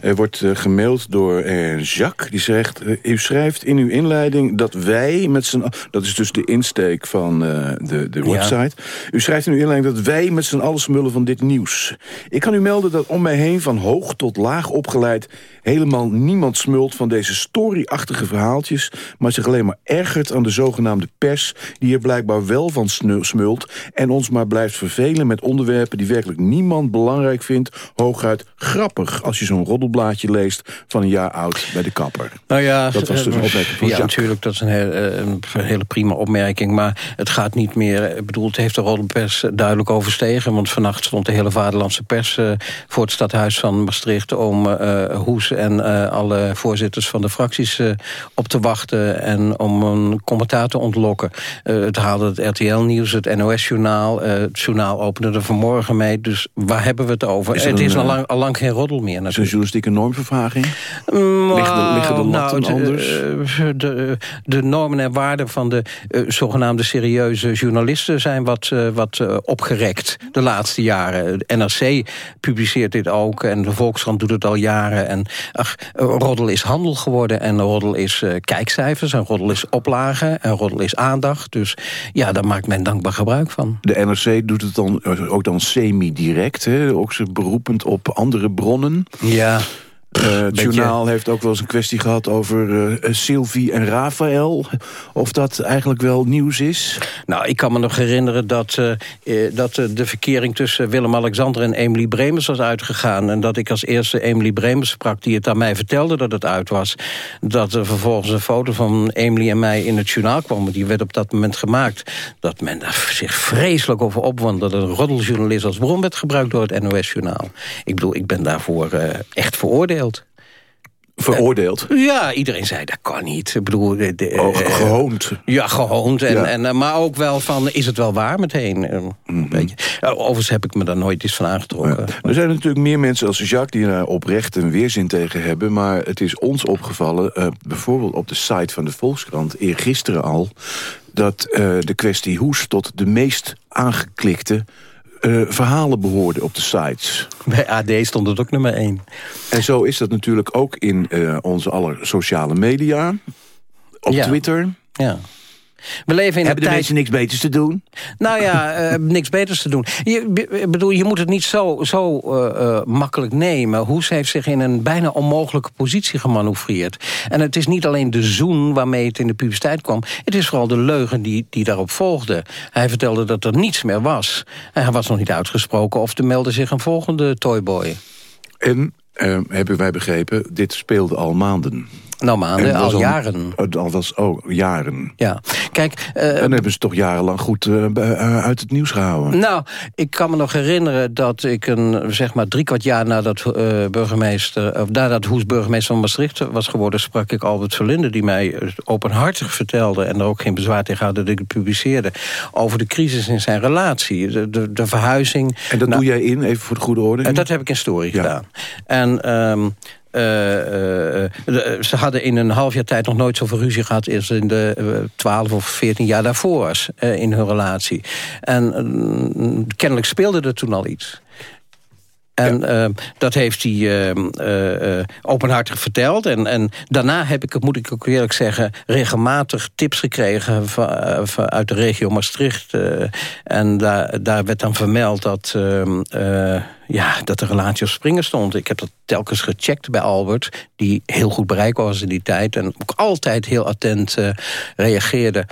Er wordt uh, gemaild door uh, Jacques. Die zegt, uh, u schrijft in uw inleiding dat wij met z'n... Dat is dus de insteek van de, de website. Ja. U schrijft in uw inleiding dat wij met z'n allen smullen van dit nieuws. Ik kan u melden dat om mij heen van hoog tot laag opgeleid... helemaal niemand smult van deze storyachtige verhaaltjes... maar zich alleen maar ergert aan de zogenaamde pers... die er blijkbaar wel van smult... en ons maar blijft vervelen met onderwerpen... die werkelijk niemand belangrijk vindt. Hooguit grappig als je zo'n roddel blaadje leest van een jaar oud bij de kapper. Nou ja, dat was dus een opmerking van Ja, natuurlijk, dat is een, heel, een, hele prima opmerking. Maar het gaat niet meer... Ik bedoel, het heeft de roddelpers duidelijk overstegen. Want vannacht stond de hele vaderlandse pers voor het stadhuis van Maastricht... om uh, Hoes en uh, alle voorzitters van de fracties op te wachten... en om een commentaar te ontlokken. het haalde het RTL-nieuws, het NOS-journaal. het journaal opende er vanmorgen mee. Dus waar hebben we het over? Is het een, is al lang, al lang geen roddel meer natuurlijk een normvervaging? Mm, liggen, de, liggen de latten nou, anders? De, de, de, normen en waarden van de uh, zogenaamde serieuze journalisten... zijn wat, uh, wat uh, opgerekt de laatste jaren. De NRC publiceert dit ook en de Volkskrant doet het al jaren. En ach, roddel is handel geworden en roddel is kijkcijfers... en roddel is oplagen en roddel is aandacht. Dus ja, daar maakt men dankbaar gebruik van. De NRC doet het dan ook dan semi-direct, ook ze beroepend op andere bronnen... Ja. Uh, het journaal heeft ook wel eens een kwestie gehad over uh, Sylvie en Rafael. Of dat eigenlijk wel nieuws is? Nou, ik kan me nog herinneren dat, uh, dat de verkering tussen Willem-Alexander en Emily Bremers was uitgegaan. En dat ik als eerste Emily Bremers sprak die het aan mij vertelde dat het uit was. Dat er vervolgens een foto van Emily en mij in het journaal kwam. Die werd op dat moment gemaakt. Dat men daar zich vreselijk over opwond dat een roddeljournalist als bron werd gebruikt door het NOS-journaal. Ik bedoel, ik ben daarvoor echt veroordeeld. Veroordeeld? Uh, ja, iedereen zei dat kan niet. Ik bedoel, de, de, oh, gehoond. Ja, gehoond. En, ja. en, maar ook wel van, is het wel waar meteen? Mm -hmm. beetje. Overigens heb ik me daar nooit eens van aangetrokken. Ja. Er zijn natuurlijk meer mensen als Jacques die daar oprecht een weerzin tegen hebben. Maar het is ons opgevallen, bijvoorbeeld op de site van de Volkskrant... eergisteren al, dat de kwestie Hoes tot de meest aangeklikte... Uh, verhalen behoorden op de sites. Bij AD stond het ook nummer 1. En zo is dat natuurlijk ook in uh, onze aller sociale media. Op ja. Twitter. Ja. We leven in Hebben de tijd... mensen niks beters te doen? Nou ja, uh, niks beters te doen. Je, bedoel, je moet het niet zo, zo uh, uh, makkelijk nemen. Hoes heeft zich in een bijna onmogelijke positie gemanoeuvreerd. En het is niet alleen de zoen waarmee het in de publiciteit kwam. Het is vooral de leugen die, die daarop volgde. Hij vertelde dat er niets meer was. Hij was nog niet uitgesproken of er meldde zich een volgende toyboy. En, hebben wij begrepen, dit speelde al maanden. Nou, maanden, En al jaren. Al was, oh, jaren. Ja, kijk... en dan hebben ze toch jarenlang goed eh, eh, uit het nieuws gehouden. Nou, ik kan me nog herinneren dat ik een, zeg maar drie kwart jaar nadat uh, burgemeester, of nadat Hoes burgemeester van Maastricht was geworden, sprak ik Albert Verlinde, die mij openhartig vertelde en er ook geen bezwaar tegen had dat ik het publiceerde, over de crisis in zijn relatie, de, de, de verhuizing. En dat nou, doe jij in, even voor de goede orde? En dat heb ik in story ja. gedaan. En um, Uh, uh, de, ze hadden in een half jaar tijd nog nooit zoveel ruzie gehad... als in de uh, 12 of 14 jaar daarvoor in hun relatie. En kennelijk speelde er toen al iets. En ja. dat heeft hij openhartig verteld. En, en daarna heb ik, moet ik ook eerlijk zeggen... regelmatig tips gekregen van, van uit de regio Maastricht. en daar, daar werd dan vermeld dat ja, dat de relatie op springen stond. Ik heb dat telkens gecheckt bij Albert, die heel goed bereikbaar was in die tijd... en ook altijd heel attent uh, reageerde.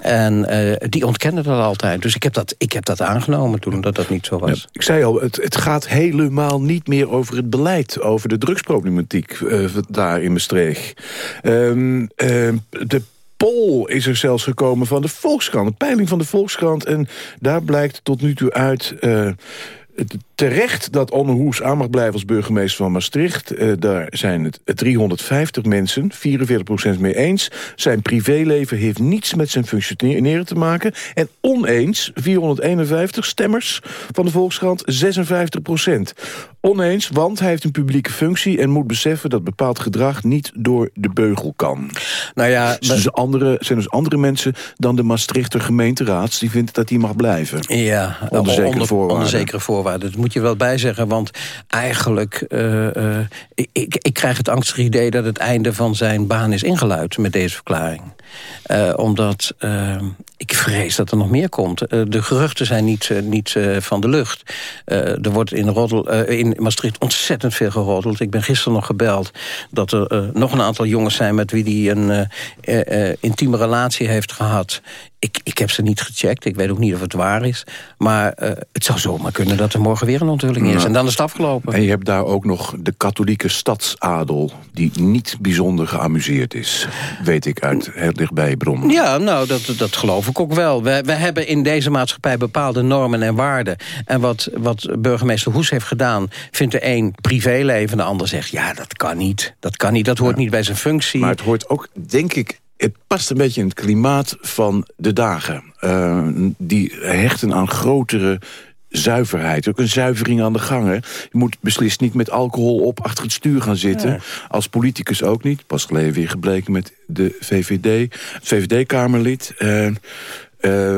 En uh, die ontkende dat altijd. Dus ik heb dat, ik heb dat aangenomen toen dat dat niet zo was. Ik zei al, het, het gaat helemaal niet meer over het beleid... over de drugsproblematiek uh, daar in Maastricht. Um, de poll is er zelfs gekomen van de Volkskrant. Een peiling van de Volkskrant. En daar blijkt tot nu toe uit... terecht dat Onne Hoes aan mag blijven als burgemeester van Maastricht. Uh, daar zijn het 350 mensen, 44% mee eens. Zijn privéleven heeft niets met zijn functioneren te maken. En oneens, 451 stemmers van de Volkskrant, 56%. Oneens, want hij heeft een publieke functie... en moet beseffen dat bepaald gedrag niet door de beugel kan. Nou ja, dus andere, zijn dus andere mensen dan de Maastrichter gemeenteraads... die vinden dat hij mag blijven. Ja, onder zekere onder, voorwaarden. Onder zekere voorwaarden. Moet je wel bijzeggen, want eigenlijk... Uh, ik, ik, ik krijg het angstige idee dat het einde van zijn baan is ingeluid... met deze verklaring. Uh, omdat ik vrees dat er nog meer komt. de geruchten zijn niet, niet van de lucht. er wordt in, Roddel, in Maastricht ontzettend veel geroddeld. Ik ben gisteren nog gebeld dat er nog een aantal jongens zijn... met wie hij een intieme relatie heeft gehad ik, ik heb ze niet gecheckt. Ik weet ook niet of het waar is. Maar het zou zomaar kunnen dat er morgen weer een onthulling is. Nou, en dan is het afgelopen. En je hebt daar ook nog de katholieke stadsadel... die niet bijzonder geamuseerd is. Weet ik uit heel dichtbij. Ja, nou, dat, dat geloof ik ook wel. We, we hebben in deze maatschappij bepaalde normen en waarden. En wat, wat burgemeester Hoes heeft gedaan... vindt de een privéleven, de ander zegt... ja, dat kan niet. Dat kan niet, dat hoort ja. niet bij zijn functie. Maar het hoort ook, denk ik het past een beetje in het klimaat van de dagen. Uh, die hechten aan grotere zuiverheid. Ook een zuivering aan de gang. Hè? Je moet beslist niet met alcohol op achter het stuur gaan zitten. Ja. Als politicus ook niet. Pas geleden weer gebleken met de VVD. VVD-Kamerlid. Uh, Uh,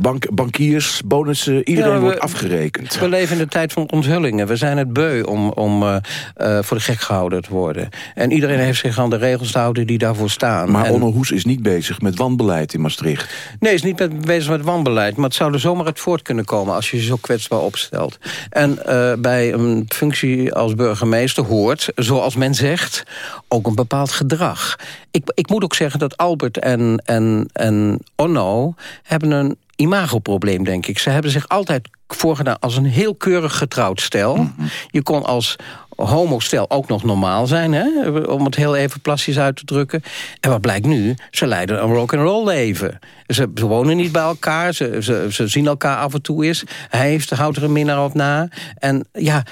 bank, bankiers, bonussen, iedereen Ja, we- wordt afgerekend. We leven in de tijd van onthullingen. We zijn het beu om, om uh, uh, voor de gek gehouden te worden. En iedereen heeft zich aan de regels te houden die daarvoor staan. Maar en, Onno Hoes is niet bezig met wanbeleid in Maastricht. Nee, is niet met, bezig met wanbeleid. Maar het zou er zomaar uit voort kunnen komen als je je zo kwetsbaar opstelt. En eh, bij een functie als burgemeester hoort, zoals men zegt, ook een bepaald gedrag. Ik, ik moet ook zeggen dat Albert en, en, en Onno hebben een imagoprobleem, denk ik. Ze hebben zich altijd voorgedaan als een heel keurig getrouwd stel. Je kon als homostel ook nog normaal zijn, hè? om het heel even plastisch uit te drukken. En wat blijkt nu? Ze leiden een rock'n'roll leven. Ze, ze wonen niet bij elkaar, ze, ze, ze zien elkaar af en toe eens. Hij heeft, houdt er een minnaar op na. En ja,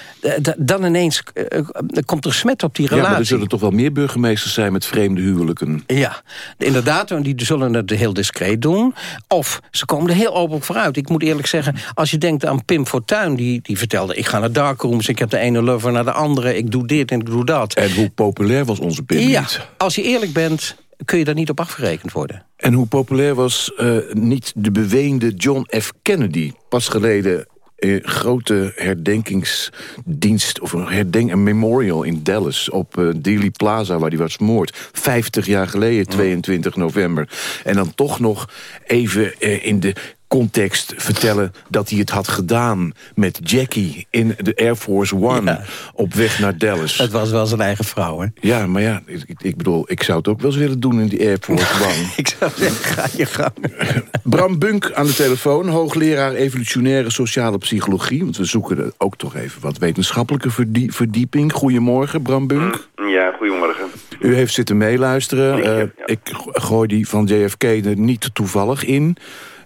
d- dan ineens eh, komt er smet op die Ja, maar relatie. er zullen toch wel meer burgemeesters zijn met vreemde huwelijken. Ja, inderdaad, want die zullen het heel discreet doen. Of ze komen er heel open op vooruit. Ik moet eerlijk zeggen, als je denkt aan Pim Fortuyn... die, die vertelde, ik ga naar darkrooms, ik heb de ene lover naar de andere... ik doe dit en ik doe dat. En hoe populair was onze Pim ja, niet? als je eerlijk bent, kun je daar niet op afgerekend worden. En hoe populair was eh, niet de beweende John F. Kennedy... pas geleden een grote herdenkingsdienst... of een, herdenk, een memorial in Dallas op eh Dealey Plaza... waar hij was vermoord. 50 jaar geleden, 22 november. En dan toch nog even eh, in de context vertellen dat hij het had gedaan met Jackie in de Air Force One op weg naar Dallas. Het was wel zijn eigen vrouw, hè? Ja, maar ja, ik, ik bedoel, ik zou het ook wel eens willen doen in die Air Force One. ik zou zeggen, ga je gang. Bram Bunk aan de telefoon, hoogleraar evolutionaire sociale psychologie. Want we zoeken er ook toch even wat wetenschappelijke verdie- verdieping. Goedemorgen, Bram Bunk. Ja, goedemorgen. U heeft zitten meeluisteren. Uh, ik gooi die van JFK er niet toevallig in.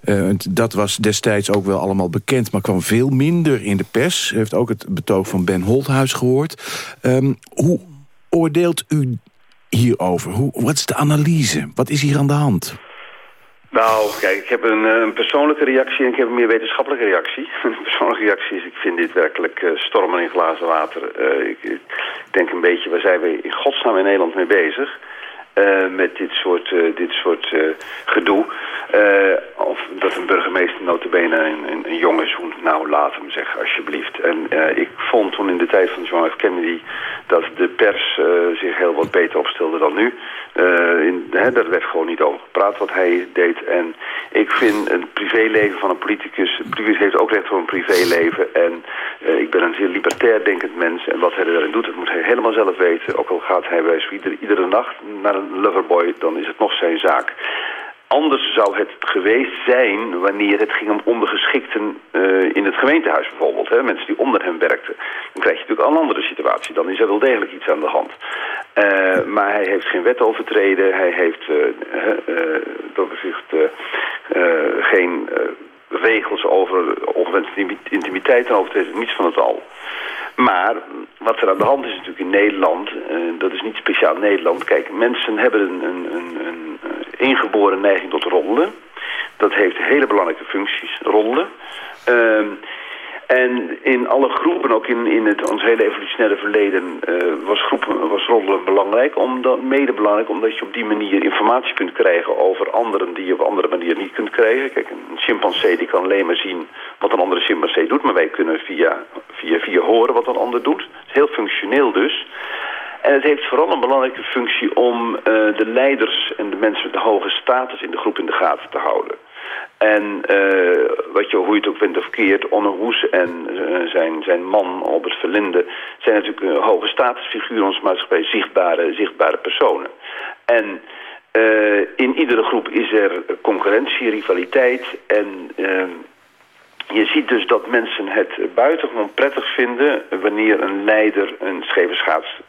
Uh, dat was destijds ook wel allemaal bekend... maar kwam veel minder in de pers. U heeft ook het betoog van Ben Holthuis gehoord. Um, hoe oordeelt u hierover? Hoe, wat is de analyse? Wat is hier aan de hand? Nou, kijk, ik heb een, een, persoonlijke reactie en ik heb een meer wetenschappelijke reactie. Een persoonlijke reactie is, ik vind dit werkelijk uh, stormen in glazen water. Ik, ik, denk een beetje, waar zijn we in godsnaam in Nederland mee bezig? Uh, met dit soort, dit soort gedoe. of dat een burgemeester notabene een, een, een jongen. Nou, laat hem zeggen, alsjeblieft. En ik vond toen in de tijd van John F. Kennedy... dat de pers zich heel wat beter opstelde dan nu. In, hè, daar werd gewoon niet over gepraat wat hij deed. En ik vind het privéleven van een politicus... Politicus heeft ook recht op een privéleven. En ik ben een zeer libertair denkend mens. En wat hij daarin doet, dat moet hij helemaal zelf weten. Ook al gaat hij bij iedere, iedere nacht naar een loverboy... dan is het nog zijn zaak. Anders zou het geweest zijn wanneer het ging om ondergeschikten uh, in het gemeentehuis bijvoorbeeld. Hè, mensen die onder hem werkten. Dan krijg je natuurlijk al een andere situatie. Dan is er wel degelijk iets aan de hand. Uh, maar hij heeft geen wet overtreden. Hij heeft uh, dat bezicht geen regels over ongewenste intimiteit en overtreden. Niets van het al. Maar wat er aan de hand is natuurlijk in Nederland, uh, dat is niet speciaal Nederland. Kijk, mensen hebben een, een, een, een ingeboren neiging tot roddelen. Dat heeft hele belangrijke functies, roddelen. Uh, en in alle groepen, ook in, in het, ons hele evolutionaire verleden, uh, was, groepen, was roddelen belangrijk. Omdat, mede belangrijk omdat je op die manier informatie kunt krijgen over anderen die je op andere manier niet kunt krijgen. Kijk, een chimpansee die kan alleen maar zien wat een andere chimpansee doet. Maar wij kunnen via, via, via horen wat een ander doet. Het is heel functioneel dus. En het heeft vooral een belangrijke functie om uh, de leiders en de mensen met de hoge status in de groep in de gaten te houden. En uh, wat je, hoe je het ook vindt of keert, Onne Hoes en uh, zijn, zijn man Albert Verlinde... zijn natuurlijk uh, hoge statusfiguren in onze maatschappij, zichtbare, zichtbare personen. En in iedere groep is er concurrentie, rivaliteit en... Je ziet dus dat mensen het buitengewoon prettig vinden wanneer een leider een scheve schaats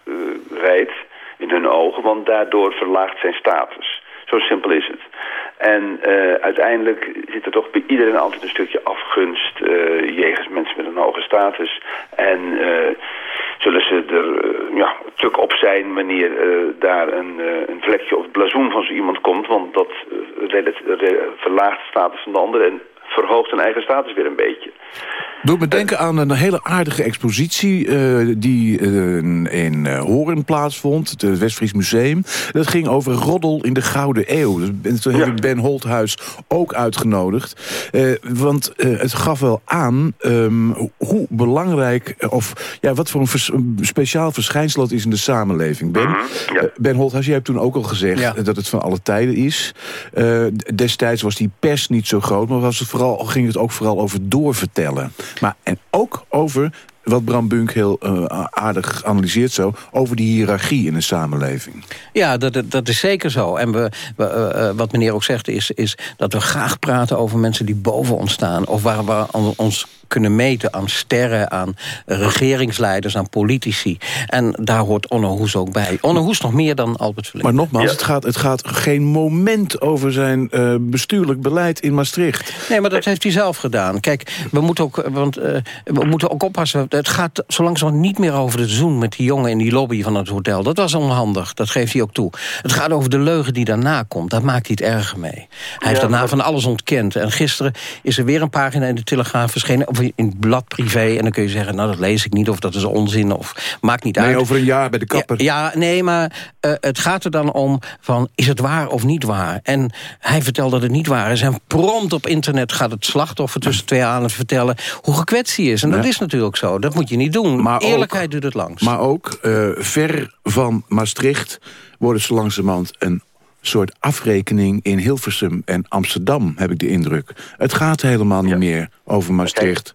rijdt in hun ogen, want daardoor verlaagt zijn status. Zo simpel is het. En uh, uiteindelijk zit er toch bij iedereen altijd een stukje afgunst uh, jegens mensen met een hoge status. En uh, zullen ze er ja, tuk op zijn wanneer daar een, een vlekje het blazoen van zo iemand komt. Want dat verlaagt de status van de ander en verhoogt hun eigen status weer een beetje. Doet me denken aan een hele aardige expositie... Uh, die uh, in uh, Hoorn plaatsvond, het Westfries Museum. Dat ging over roddel in de Gouden Eeuw. Dus toen heb ik Ben Holthuis ook uitgenodigd. want het gaf wel aan um, hoe belangrijk... of ja, wat voor een vers speciaal verschijnsel dat is in de samenleving. Ben, Mhm, ja. ben Holthuis, jij hebt toen ook al gezegd... Ja. dat het van alle tijden is. destijds was die pers niet zo groot... maar was het vooral, ging het ook vooral over doorvertellen. Maar, en ook over, wat Bram Bunk heel uh, aardig analyseert zo... over die hiërarchie in een samenleving. Ja, dat, dat, is zeker zo. En we, we, uh, wat meneer ook zegt, is, is dat we graag praten over mensen die boven ons staan. Of waar we ons kunnen meten aan sterren, aan regeringsleiders, aan politici. En daar hoort Onno Hoes ook bij. Onno Hoes nog meer dan Albert Verlinde. Maar nogmaals, het, gaat, het gaat geen moment over zijn uh, bestuurlijk beleid in Maastricht. Nee, maar dat heeft hij zelf gedaan. Kijk, we moeten ook, want, uh, we moeten ook oppassen. Het gaat zo langzamerhand niet meer over het zoen met die jongen in die lobby van het hotel. Dat was onhandig, dat geeft hij ook toe. Het gaat over de leugen die daarna komt. Daar maakt hij het erger mee. Hij ja, heeft daarna maar... van alles ontkend. En gisteren is er weer een pagina in de Telegraaf verschenen... of in het blad privé. En dan kun je zeggen, nou dat lees ik niet, of dat is onzin, of maakt niet nee, uit. over een jaar bij de kapper. Ja, ja nee, maar uh, het gaat er dan om van, is het waar of niet waar? En hij vertelt dat het niet waar is. En prompt op internet gaat het slachtoffer tussen twee aan vertellen... hoe gekwetst hij is. En dat ja. is natuurlijk zo. Dat moet je niet doen. Maar Eerlijkheid ook, doet het langs. Maar ook, uh, ver van Maastricht worden ze langzamerhand een soort afrekening in Hilversum en Amsterdam, heb ik de indruk. Het gaat helemaal niet ja. meer over Maastricht.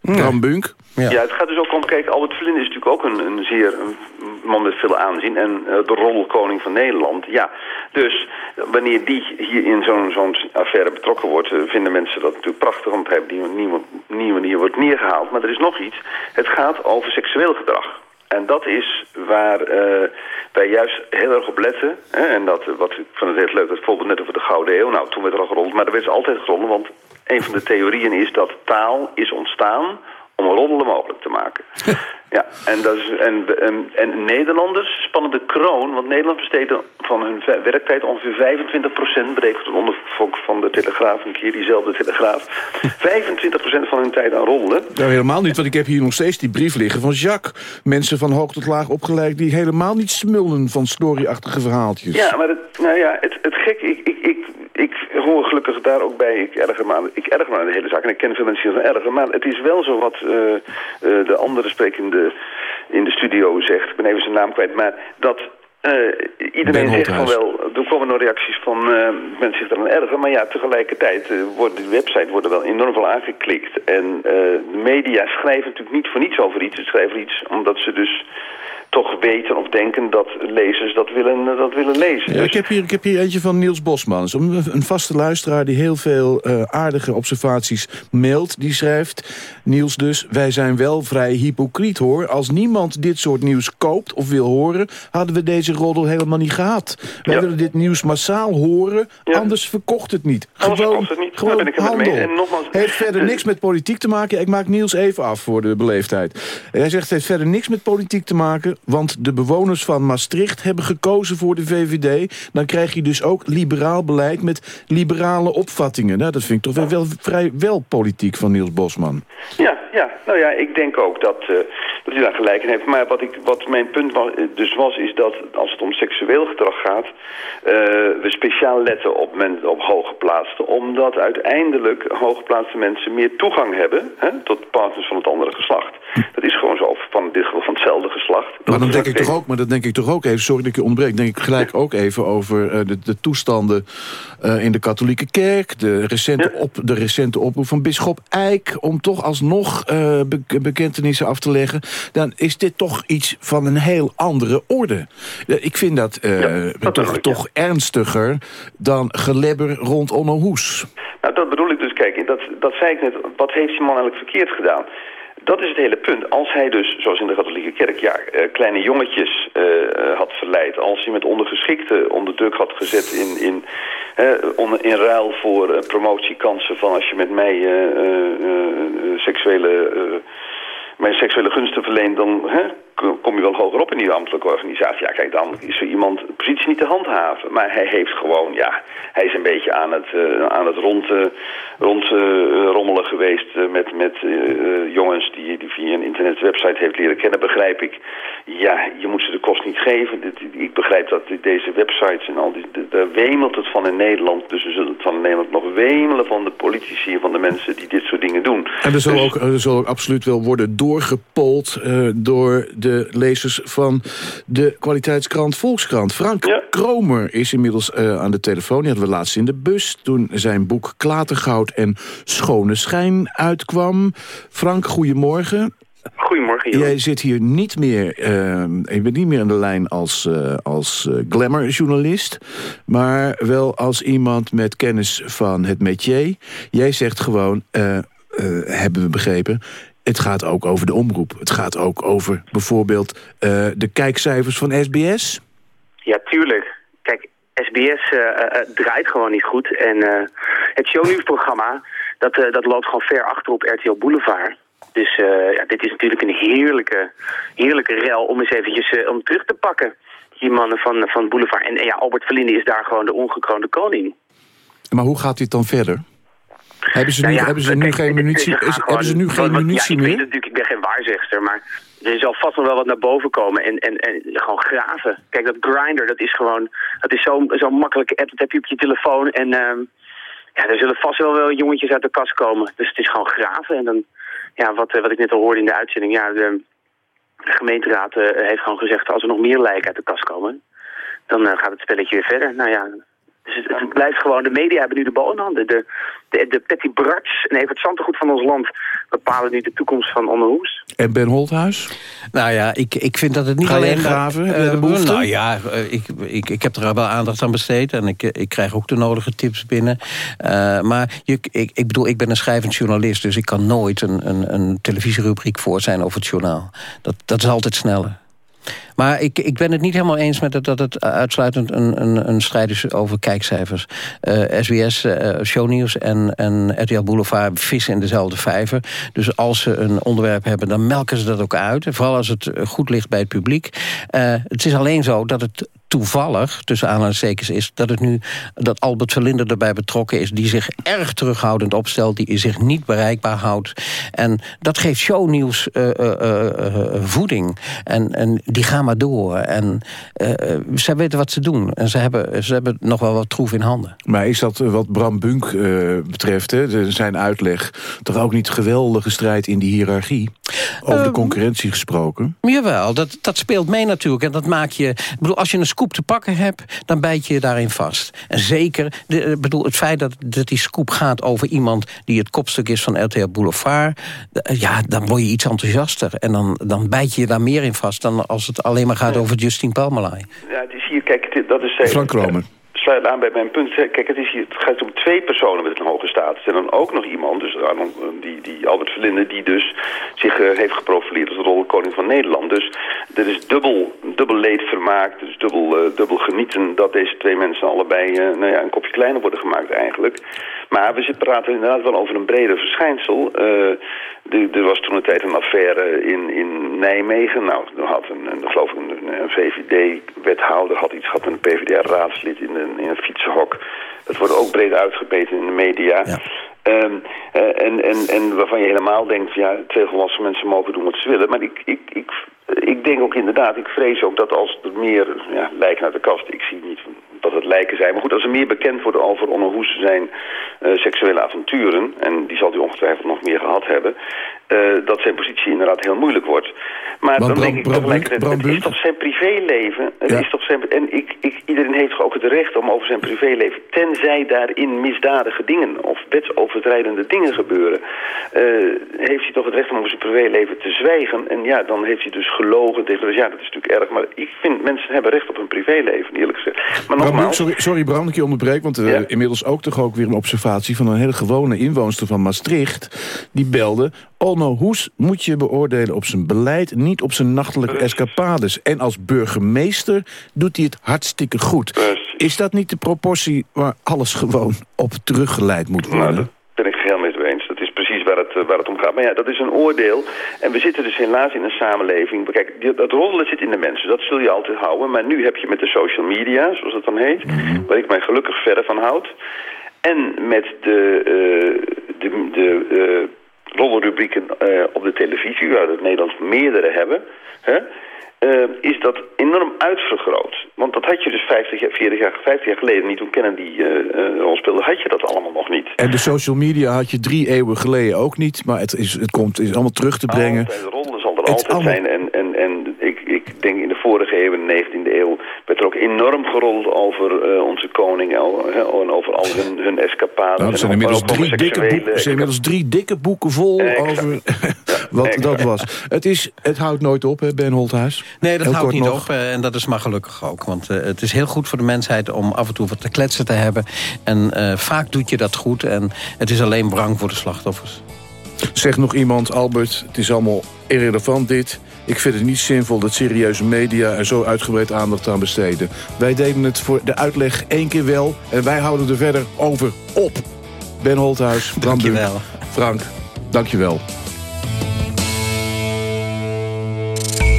Ja. ja. het gaat dus ook om, kijk, Albert Verlinde is natuurlijk ook een, een zeer een man met veel aanzien en uh, de roddelkoning van Nederland. Ja, dus wanneer die hier in zo'n zo'n affaire betrokken wordt, uh, vinden mensen dat natuurlijk prachtig, want hij op die nieuwe, nieuwe manier wordt neergehaald. Maar er is nog iets, het gaat over seksueel gedrag. En dat is waar eh, wij juist heel erg op letten. Hè? En dat, wat ik vond het heel leuk, dat bijvoorbeeld net over de Gouden Eeuw. Nou, toen werd er al gerold, maar er werd altijd gerold. Want een van de theorieën is dat taal is ontstaan om roddelen mogelijk te maken. ja, en, dat is, en, en, en Nederlanders spannen de kroon, want Nederland besteedt van hun werktijd ongeveer 25 procent, berekent een onderzoek van de Telegraaf een keer, diezelfde Telegraaf, 25 procent van hun tijd aan roddelen. Nou, helemaal niet, want ik heb hier nog steeds die brief liggen van Jacques. Mensen van hoog tot laag opgeleid die helemaal niet smullen van storyachtige verhaaltjes. Ja, maar het, nou ja, het, het gek, ik, ik, ik, ik hoor gelukkig daar ook bij, ik erger me aan, ik erger me aan de hele zaak en ik ken veel mensen die erger, maar het is wel zo wat eh, eh, de andere spreker in de, in de studio zegt, ik ben even zijn naam kwijt, maar dat eh, iedereen zegt van wel, er komen nog reacties van eh, mensen zich eraan erger, maar ja, tegelijkertijd uh, wordt de website worden wel enorm veel aangeklikt. En uh, de media schrijven natuurlijk niet voor niets over iets, ze schrijven iets omdat ze dus toch weten of denken dat lezers dat willen, dat willen lezen. Ja, ik, heb hier, ik heb hier eentje van Niels Bosman. Een, een vaste luisteraar die heel veel uh, aardige observaties mailt. Die schrijft, Niels dus, wij zijn wel vrij hypocriet hoor. Als niemand dit soort nieuws koopt of wil horen... hadden we deze roddel helemaal niet gehad. Wij ja. willen dit nieuws massaal horen, ja. anders verkocht het niet. Anders gewoon, verkocht het niet. gewoon ben ik handel. En nogmaals... Heeft verder niks met politiek te maken. Ik maak Niels even af voor de beleefdheid. Hij zegt, het heeft verder niks met politiek te maken... want de bewoners van Maastricht hebben gekozen voor de VVD... dan krijg je dus ook liberaal beleid met liberale opvattingen. Nou, dat vind ik toch wel, vrij wel politiek van Niels Bosman. Ja, ja, nou ja, ik denk ook dat, uh, dat hij daar gelijk in heeft. Maar wat, ik, wat mijn punt was, dus was, is dat als het om seksueel gedrag gaat... Uh, we speciaal letten op, men, op hooggeplaatsten. Omdat uiteindelijk hooggeplaatste mensen meer toegang hebben... Hè, tot partners van het andere geslacht. Dat is gewoon zo, van dit geval van hetzelfde geslacht. Maar dan denk ik toch ook, maar dat denk ik toch ook even, sorry dat ik je ontbreek... denk ik gelijk ook even over uh, de, de, toestanden uh, in de katholieke kerk... de recente, ja. op, de recente oproep van bisschop Eijk... om toch alsnog uh, be bekentenissen af te leggen... dan is dit toch iets van een heel andere orde. ik vind dat, ja, dat toch, ik, toch ja. ernstiger dan gelebber rond Onno Hoes. Nou, dat bedoel ik dus, kijk, dat, dat zei ik net... wat heeft die man eigenlijk verkeerd gedaan... Dat is het hele punt. Als hij dus, zoals in de katholieke kerk, ja, uh, kleine jongetjes uh, had verleid... als hij met ondergeschikten onder druk had gezet in, in, in ruil voor promotiekansen... van als je met mij seksuele, mijn seksuele gunsten verleent... dan kom je wel hoger op in die ambtelijke organisatie. Ja, kijk, dan is er iemand de positie niet te handhaven. Maar hij heeft gewoon, ja, hij is een beetje aan het, uh, aan het rond, uh, rond uh, rommelen geweest met, met jongens die, die via een internetwebsite heeft leren kennen, begrijp ik. Ja, je moet ze de kost niet geven. Ik begrijp dat deze websites en al die, daar wemelt het van in Nederland. Dus we zullen het van in Nederland nog wemelen van de politici en van de mensen die dit soort dingen doen. En er zal, dus, ook, er zal ook absoluut wel worden doorgepold door de de lezers van de kwaliteitskrant Volkskrant. Frank ja. Kromer is inmiddels uh, aan de telefoon. Die hadden we laatst in de bus toen zijn boek Klatergoud en Schone Schijn uitkwam. Frank, goedemorgen. Goedemorgen. Jij zit hier niet meer, uh, je bent niet meer aan de lijn als, uh, als glamourjournalist... maar wel als iemand met kennis van het métier. Jij zegt gewoon, hebben we begrepen... Het gaat ook over de omroep. Het gaat ook over bijvoorbeeld uh, de kijkcijfers van SBS. Ja, tuurlijk. Kijk, SBS uh, uh, draait gewoon niet goed. En het shownieuwsprogramma, dat, dat loopt gewoon ver achter op RTL Boulevard. Dus ja, dit is natuurlijk een heerlijke, heerlijke rel om eens eventjes om terug te pakken. Die mannen van, van Boulevard. En, en ja, Albert Verlinde is daar gewoon de ongekroonde koning. Maar hoe gaat dit dan verder? Hebben ze nu, nou ja, hebben ze nu geen munitie, is, gewoon, hebben ze nu geen wat, munitie ja, ik meer? Weet natuurlijk, ik ben geen waarzegster, maar er zal vast nog wel wat naar boven komen. En, en, en gewoon graven. Kijk, dat grinder, dat is gewoon, dat is zo'n zo makkelijke app. Dat heb je op je telefoon. En um, ja, er zullen vast wel wel jongetjes uit de kast komen. Dus het is gewoon graven. En dan, ja, wat, wat ik net al hoorde in de uitzending. Ja, de, de gemeenteraad uh, heeft gewoon gezegd, als er nog meer lijken uit de kast komen, dan uh, gaat het spelletje weer verder. Nou ja, Dus het, het blijft gewoon, de media hebben nu de bal in handen. De, de, de Patty Brats en Evert Zantegoed van ons land bepalen nu de toekomst van Onderhoes. En Ben Holthuis? Nou ja, ik, ik vind dat het niet Ga alleen... graven? Behoefte? nou ja, eh, ik, ik, ik heb er wel aandacht aan besteed. En ik, ik krijg ook de nodige tips binnen. Eh, maar je, ik, ik bedoel, ik ben een schrijvend journalist... dus ik kan nooit een, een, een televisierubriek voor zijn over het journaal. Dat, dat is altijd sneller. Maar ik, ik ben het niet helemaal eens met dat het uitsluitend een, een, een strijd is over kijkcijfers. Eh, SBS, eh, Shownieuws en, en RTL Boulevard vissen in dezelfde vijver. Dus als ze een onderwerp hebben, dan melken ze dat ook uit. Vooral als het goed ligt bij het publiek. Eh, het is alleen zo dat het toevallig, tussen aanhalingstekens, is... dat het nu dat Albert Verlinde erbij betrokken is... die zich erg terughoudend opstelt, die zich niet bereikbaar houdt. En dat geeft shownieuws uh, uh, uh, voeding. En, en die gaan maar door. En zij weten wat ze doen. En ze hebben, ze hebben nog wel wat troef in handen. Maar is dat wat Bram Bunk betreft, hè, zijn uitleg... toch ook niet geweldige strijd in die hiërarchie? Over de concurrentie gesproken. Jawel, dat, dat speelt mee natuurlijk. En dat maak je. Ik bedoel, als je een scoop te pakken hebt, dan bijt je je daarin vast. En zeker, de, ik bedoel, het feit dat, dat die scoop gaat over iemand die het kopstuk is van RTL Boulevard. eh, Ja, dan word je iets enthousiaster. En dan, dan bijt je je daar meer in vast dan als het alleen maar gaat over Justine Palmelai. Ja, het is hier, kijk, dat is... Frank Kromer. Sluit aan bij mijn punt. Kijk, het, is hier, het gaat om twee personen met een hoge status. En dan ook nog iemand, dus die, die Albert Verlinde, die dus zich eh, heeft geprofileerd als de rol koning van Nederland. Dus er is dubbel, dubbel leedvermaak, dus dubbel, eh, dubbel genieten dat deze twee mensen allebei eh, nou ja, een kopje kleiner worden gemaakt eigenlijk. Maar we zitten praten inderdaad wel over een breder verschijnsel. Eh, er, was toen een tijd een affaire in, in Nijmegen. Nou, er had een, een, geloof ik een, een VVD-wethouder had iets gehad met een PvdA-raadslid in een, in een fietsenhok. Dat wordt ook breed uitgebeten in de media. Ehm, eh, en, en, en waarvan je helemaal denkt, ja, twee volwassen mensen mogen doen wat ze willen. Maar ik, ik, ik, ik denk ook inderdaad, ik vrees ook dat als er meer ja, lijken uit de kast, ik zie niet dat het lijken zijn. Maar goed, als er meer bekend wordt over Onno Hoes zijn eh, seksuele avonturen, en die zal hij ongetwijfeld nog meer gehad hebben, eh, dat zijn positie inderdaad heel moeilijk wordt. Maar Want dan denk ik Bram tegelijkertijd, het is toch zijn privéleven? Het Ja. is toch zijn, en ik, ik, iedereen heeft toch ook het recht om over zijn privéleven, tenzij daarin misdadige dingen of wetsovertrijdende dingen gebeuren, eh, heeft hij toch het recht om over zijn privéleven te zwijgen. En ja, dan heeft hij dus gelogen tegen dus ja, dat is natuurlijk erg. Maar ik vind mensen hebben recht op een privéleven, eerlijk gezegd. Maar Bram nogmaals, sorry, sorry Bram, dat ik je onderbreek... want eh, inmiddels ook toch ook weer een observatie... van een hele gewone inwoonster van Maastricht. Die belde... Onno Hoes moet je beoordelen op zijn beleid... niet op zijn nachtelijke escapades. En als burgemeester doet hij het hartstikke goed. Is dat niet de proportie waar alles gewoon op teruggeleid moet worden? Nou, ben ik geheel met u eens. Dat is precies waar het, eh, waar het om gaat. Maar ja, dat is een oordeel. En we zitten dus helaas in een samenleving... Kijk, dat roddelen zit in de mensen. Dat zul je altijd houden. Maar nu heb je met de social media, zoals het dan heet... waar ik mij gelukkig verder van houd... en met de, eh, de, de eh, roddelrubrieken eh, op de televisie... waar het Nederlands meerdere hebben... Hè, eh, is dat enorm uitvergroot. Want dat had je dus 50 jaar, 40 jaar, 50 jaar geleden niet. Toen Kennedy die uh, rol speelde, had je dat allemaal nog niet. En de social media had je drie eeuwen geleden ook niet. Maar het is, het komt, is allemaal terug te brengen. Altijd, de ronde zal er altijd zijn. En, en, en ik, ik denk in de vorige eeuw, in de 19e eeuw... werd er ook enorm gerold over uh, onze koning... en over al hun, hun escapades. Nou, er zijn inmiddels drie, dikke boeken, zijn inmiddels drie dikke boeken vol exact. over wat exact. dat was. Het, is, het houdt nooit op, hè, Ben Holthuis? Nee, dat Heel houdt niet nog. op. Uh, en dat is maar gelukkig ook. Want uh, het is heel goed voor de mensheid om af en toe wat te kletsen te hebben. En uh, vaak doet je dat goed. En het is alleen wrang voor de slachtoffers. Zegt nog iemand, Albert, het is allemaal irrelevant dit. Ik vind het niet zinvol dat serieuze media er zo uitgebreid aandacht aan besteden. Wij deden het voor de uitleg één keer wel en wij houden er verder over op. Ben Holthuis, Bram Dankjewel. Frank, dankjewel.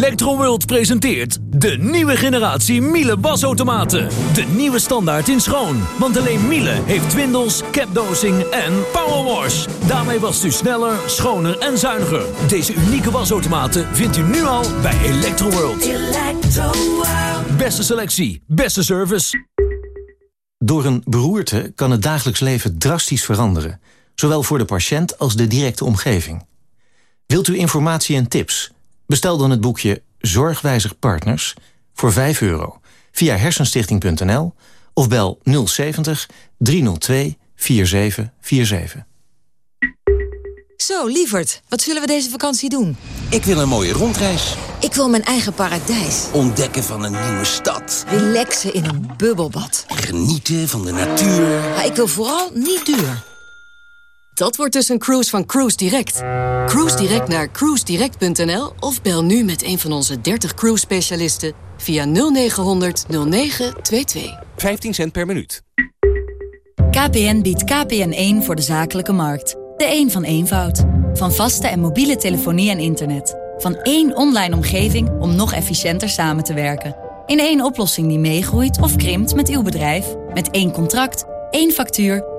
Electroworld presenteert de nieuwe generatie Miele wasautomaten. De nieuwe standaard in schoon. Want alleen Miele heeft twindels, capdosing en powerwash. Daarmee wast u sneller, schoner en zuiniger. Deze unieke wasautomaten vindt u nu al bij Electroworld. Electroworld. Beste selectie, beste service. Door een beroerte kan het dagelijks leven drastisch veranderen. Zowel voor de patiënt als de directe omgeving. Wilt u informatie en tips? Bestel dan het boekje Zorgwijzig Partners voor 5 euro via hersenstichting.nl of bel 070 302 4747. Zo, lieverd, wat zullen we deze vakantie doen? Ik wil een mooie rondreis. Ik wil mijn eigen paradijs. Ontdekken van een nieuwe stad. Relaxen in een bubbelbad. Genieten van de natuur. Maar ik wil vooral niet duur. Dat wordt dus een cruise van Cruise Direct. Cruise Direct naar cruisedirect.nl of bel nu met een van onze 30 cruise specialisten via 0900 0922. 15 cent per minuut. KPN biedt KPN1 voor de zakelijke markt. De een van eenvoud. Van vaste en mobiele telefonie en internet. Van één online omgeving om nog efficiënter samen te werken. In één oplossing die meegroeit of krimpt met uw bedrijf. Met één contract, één factuur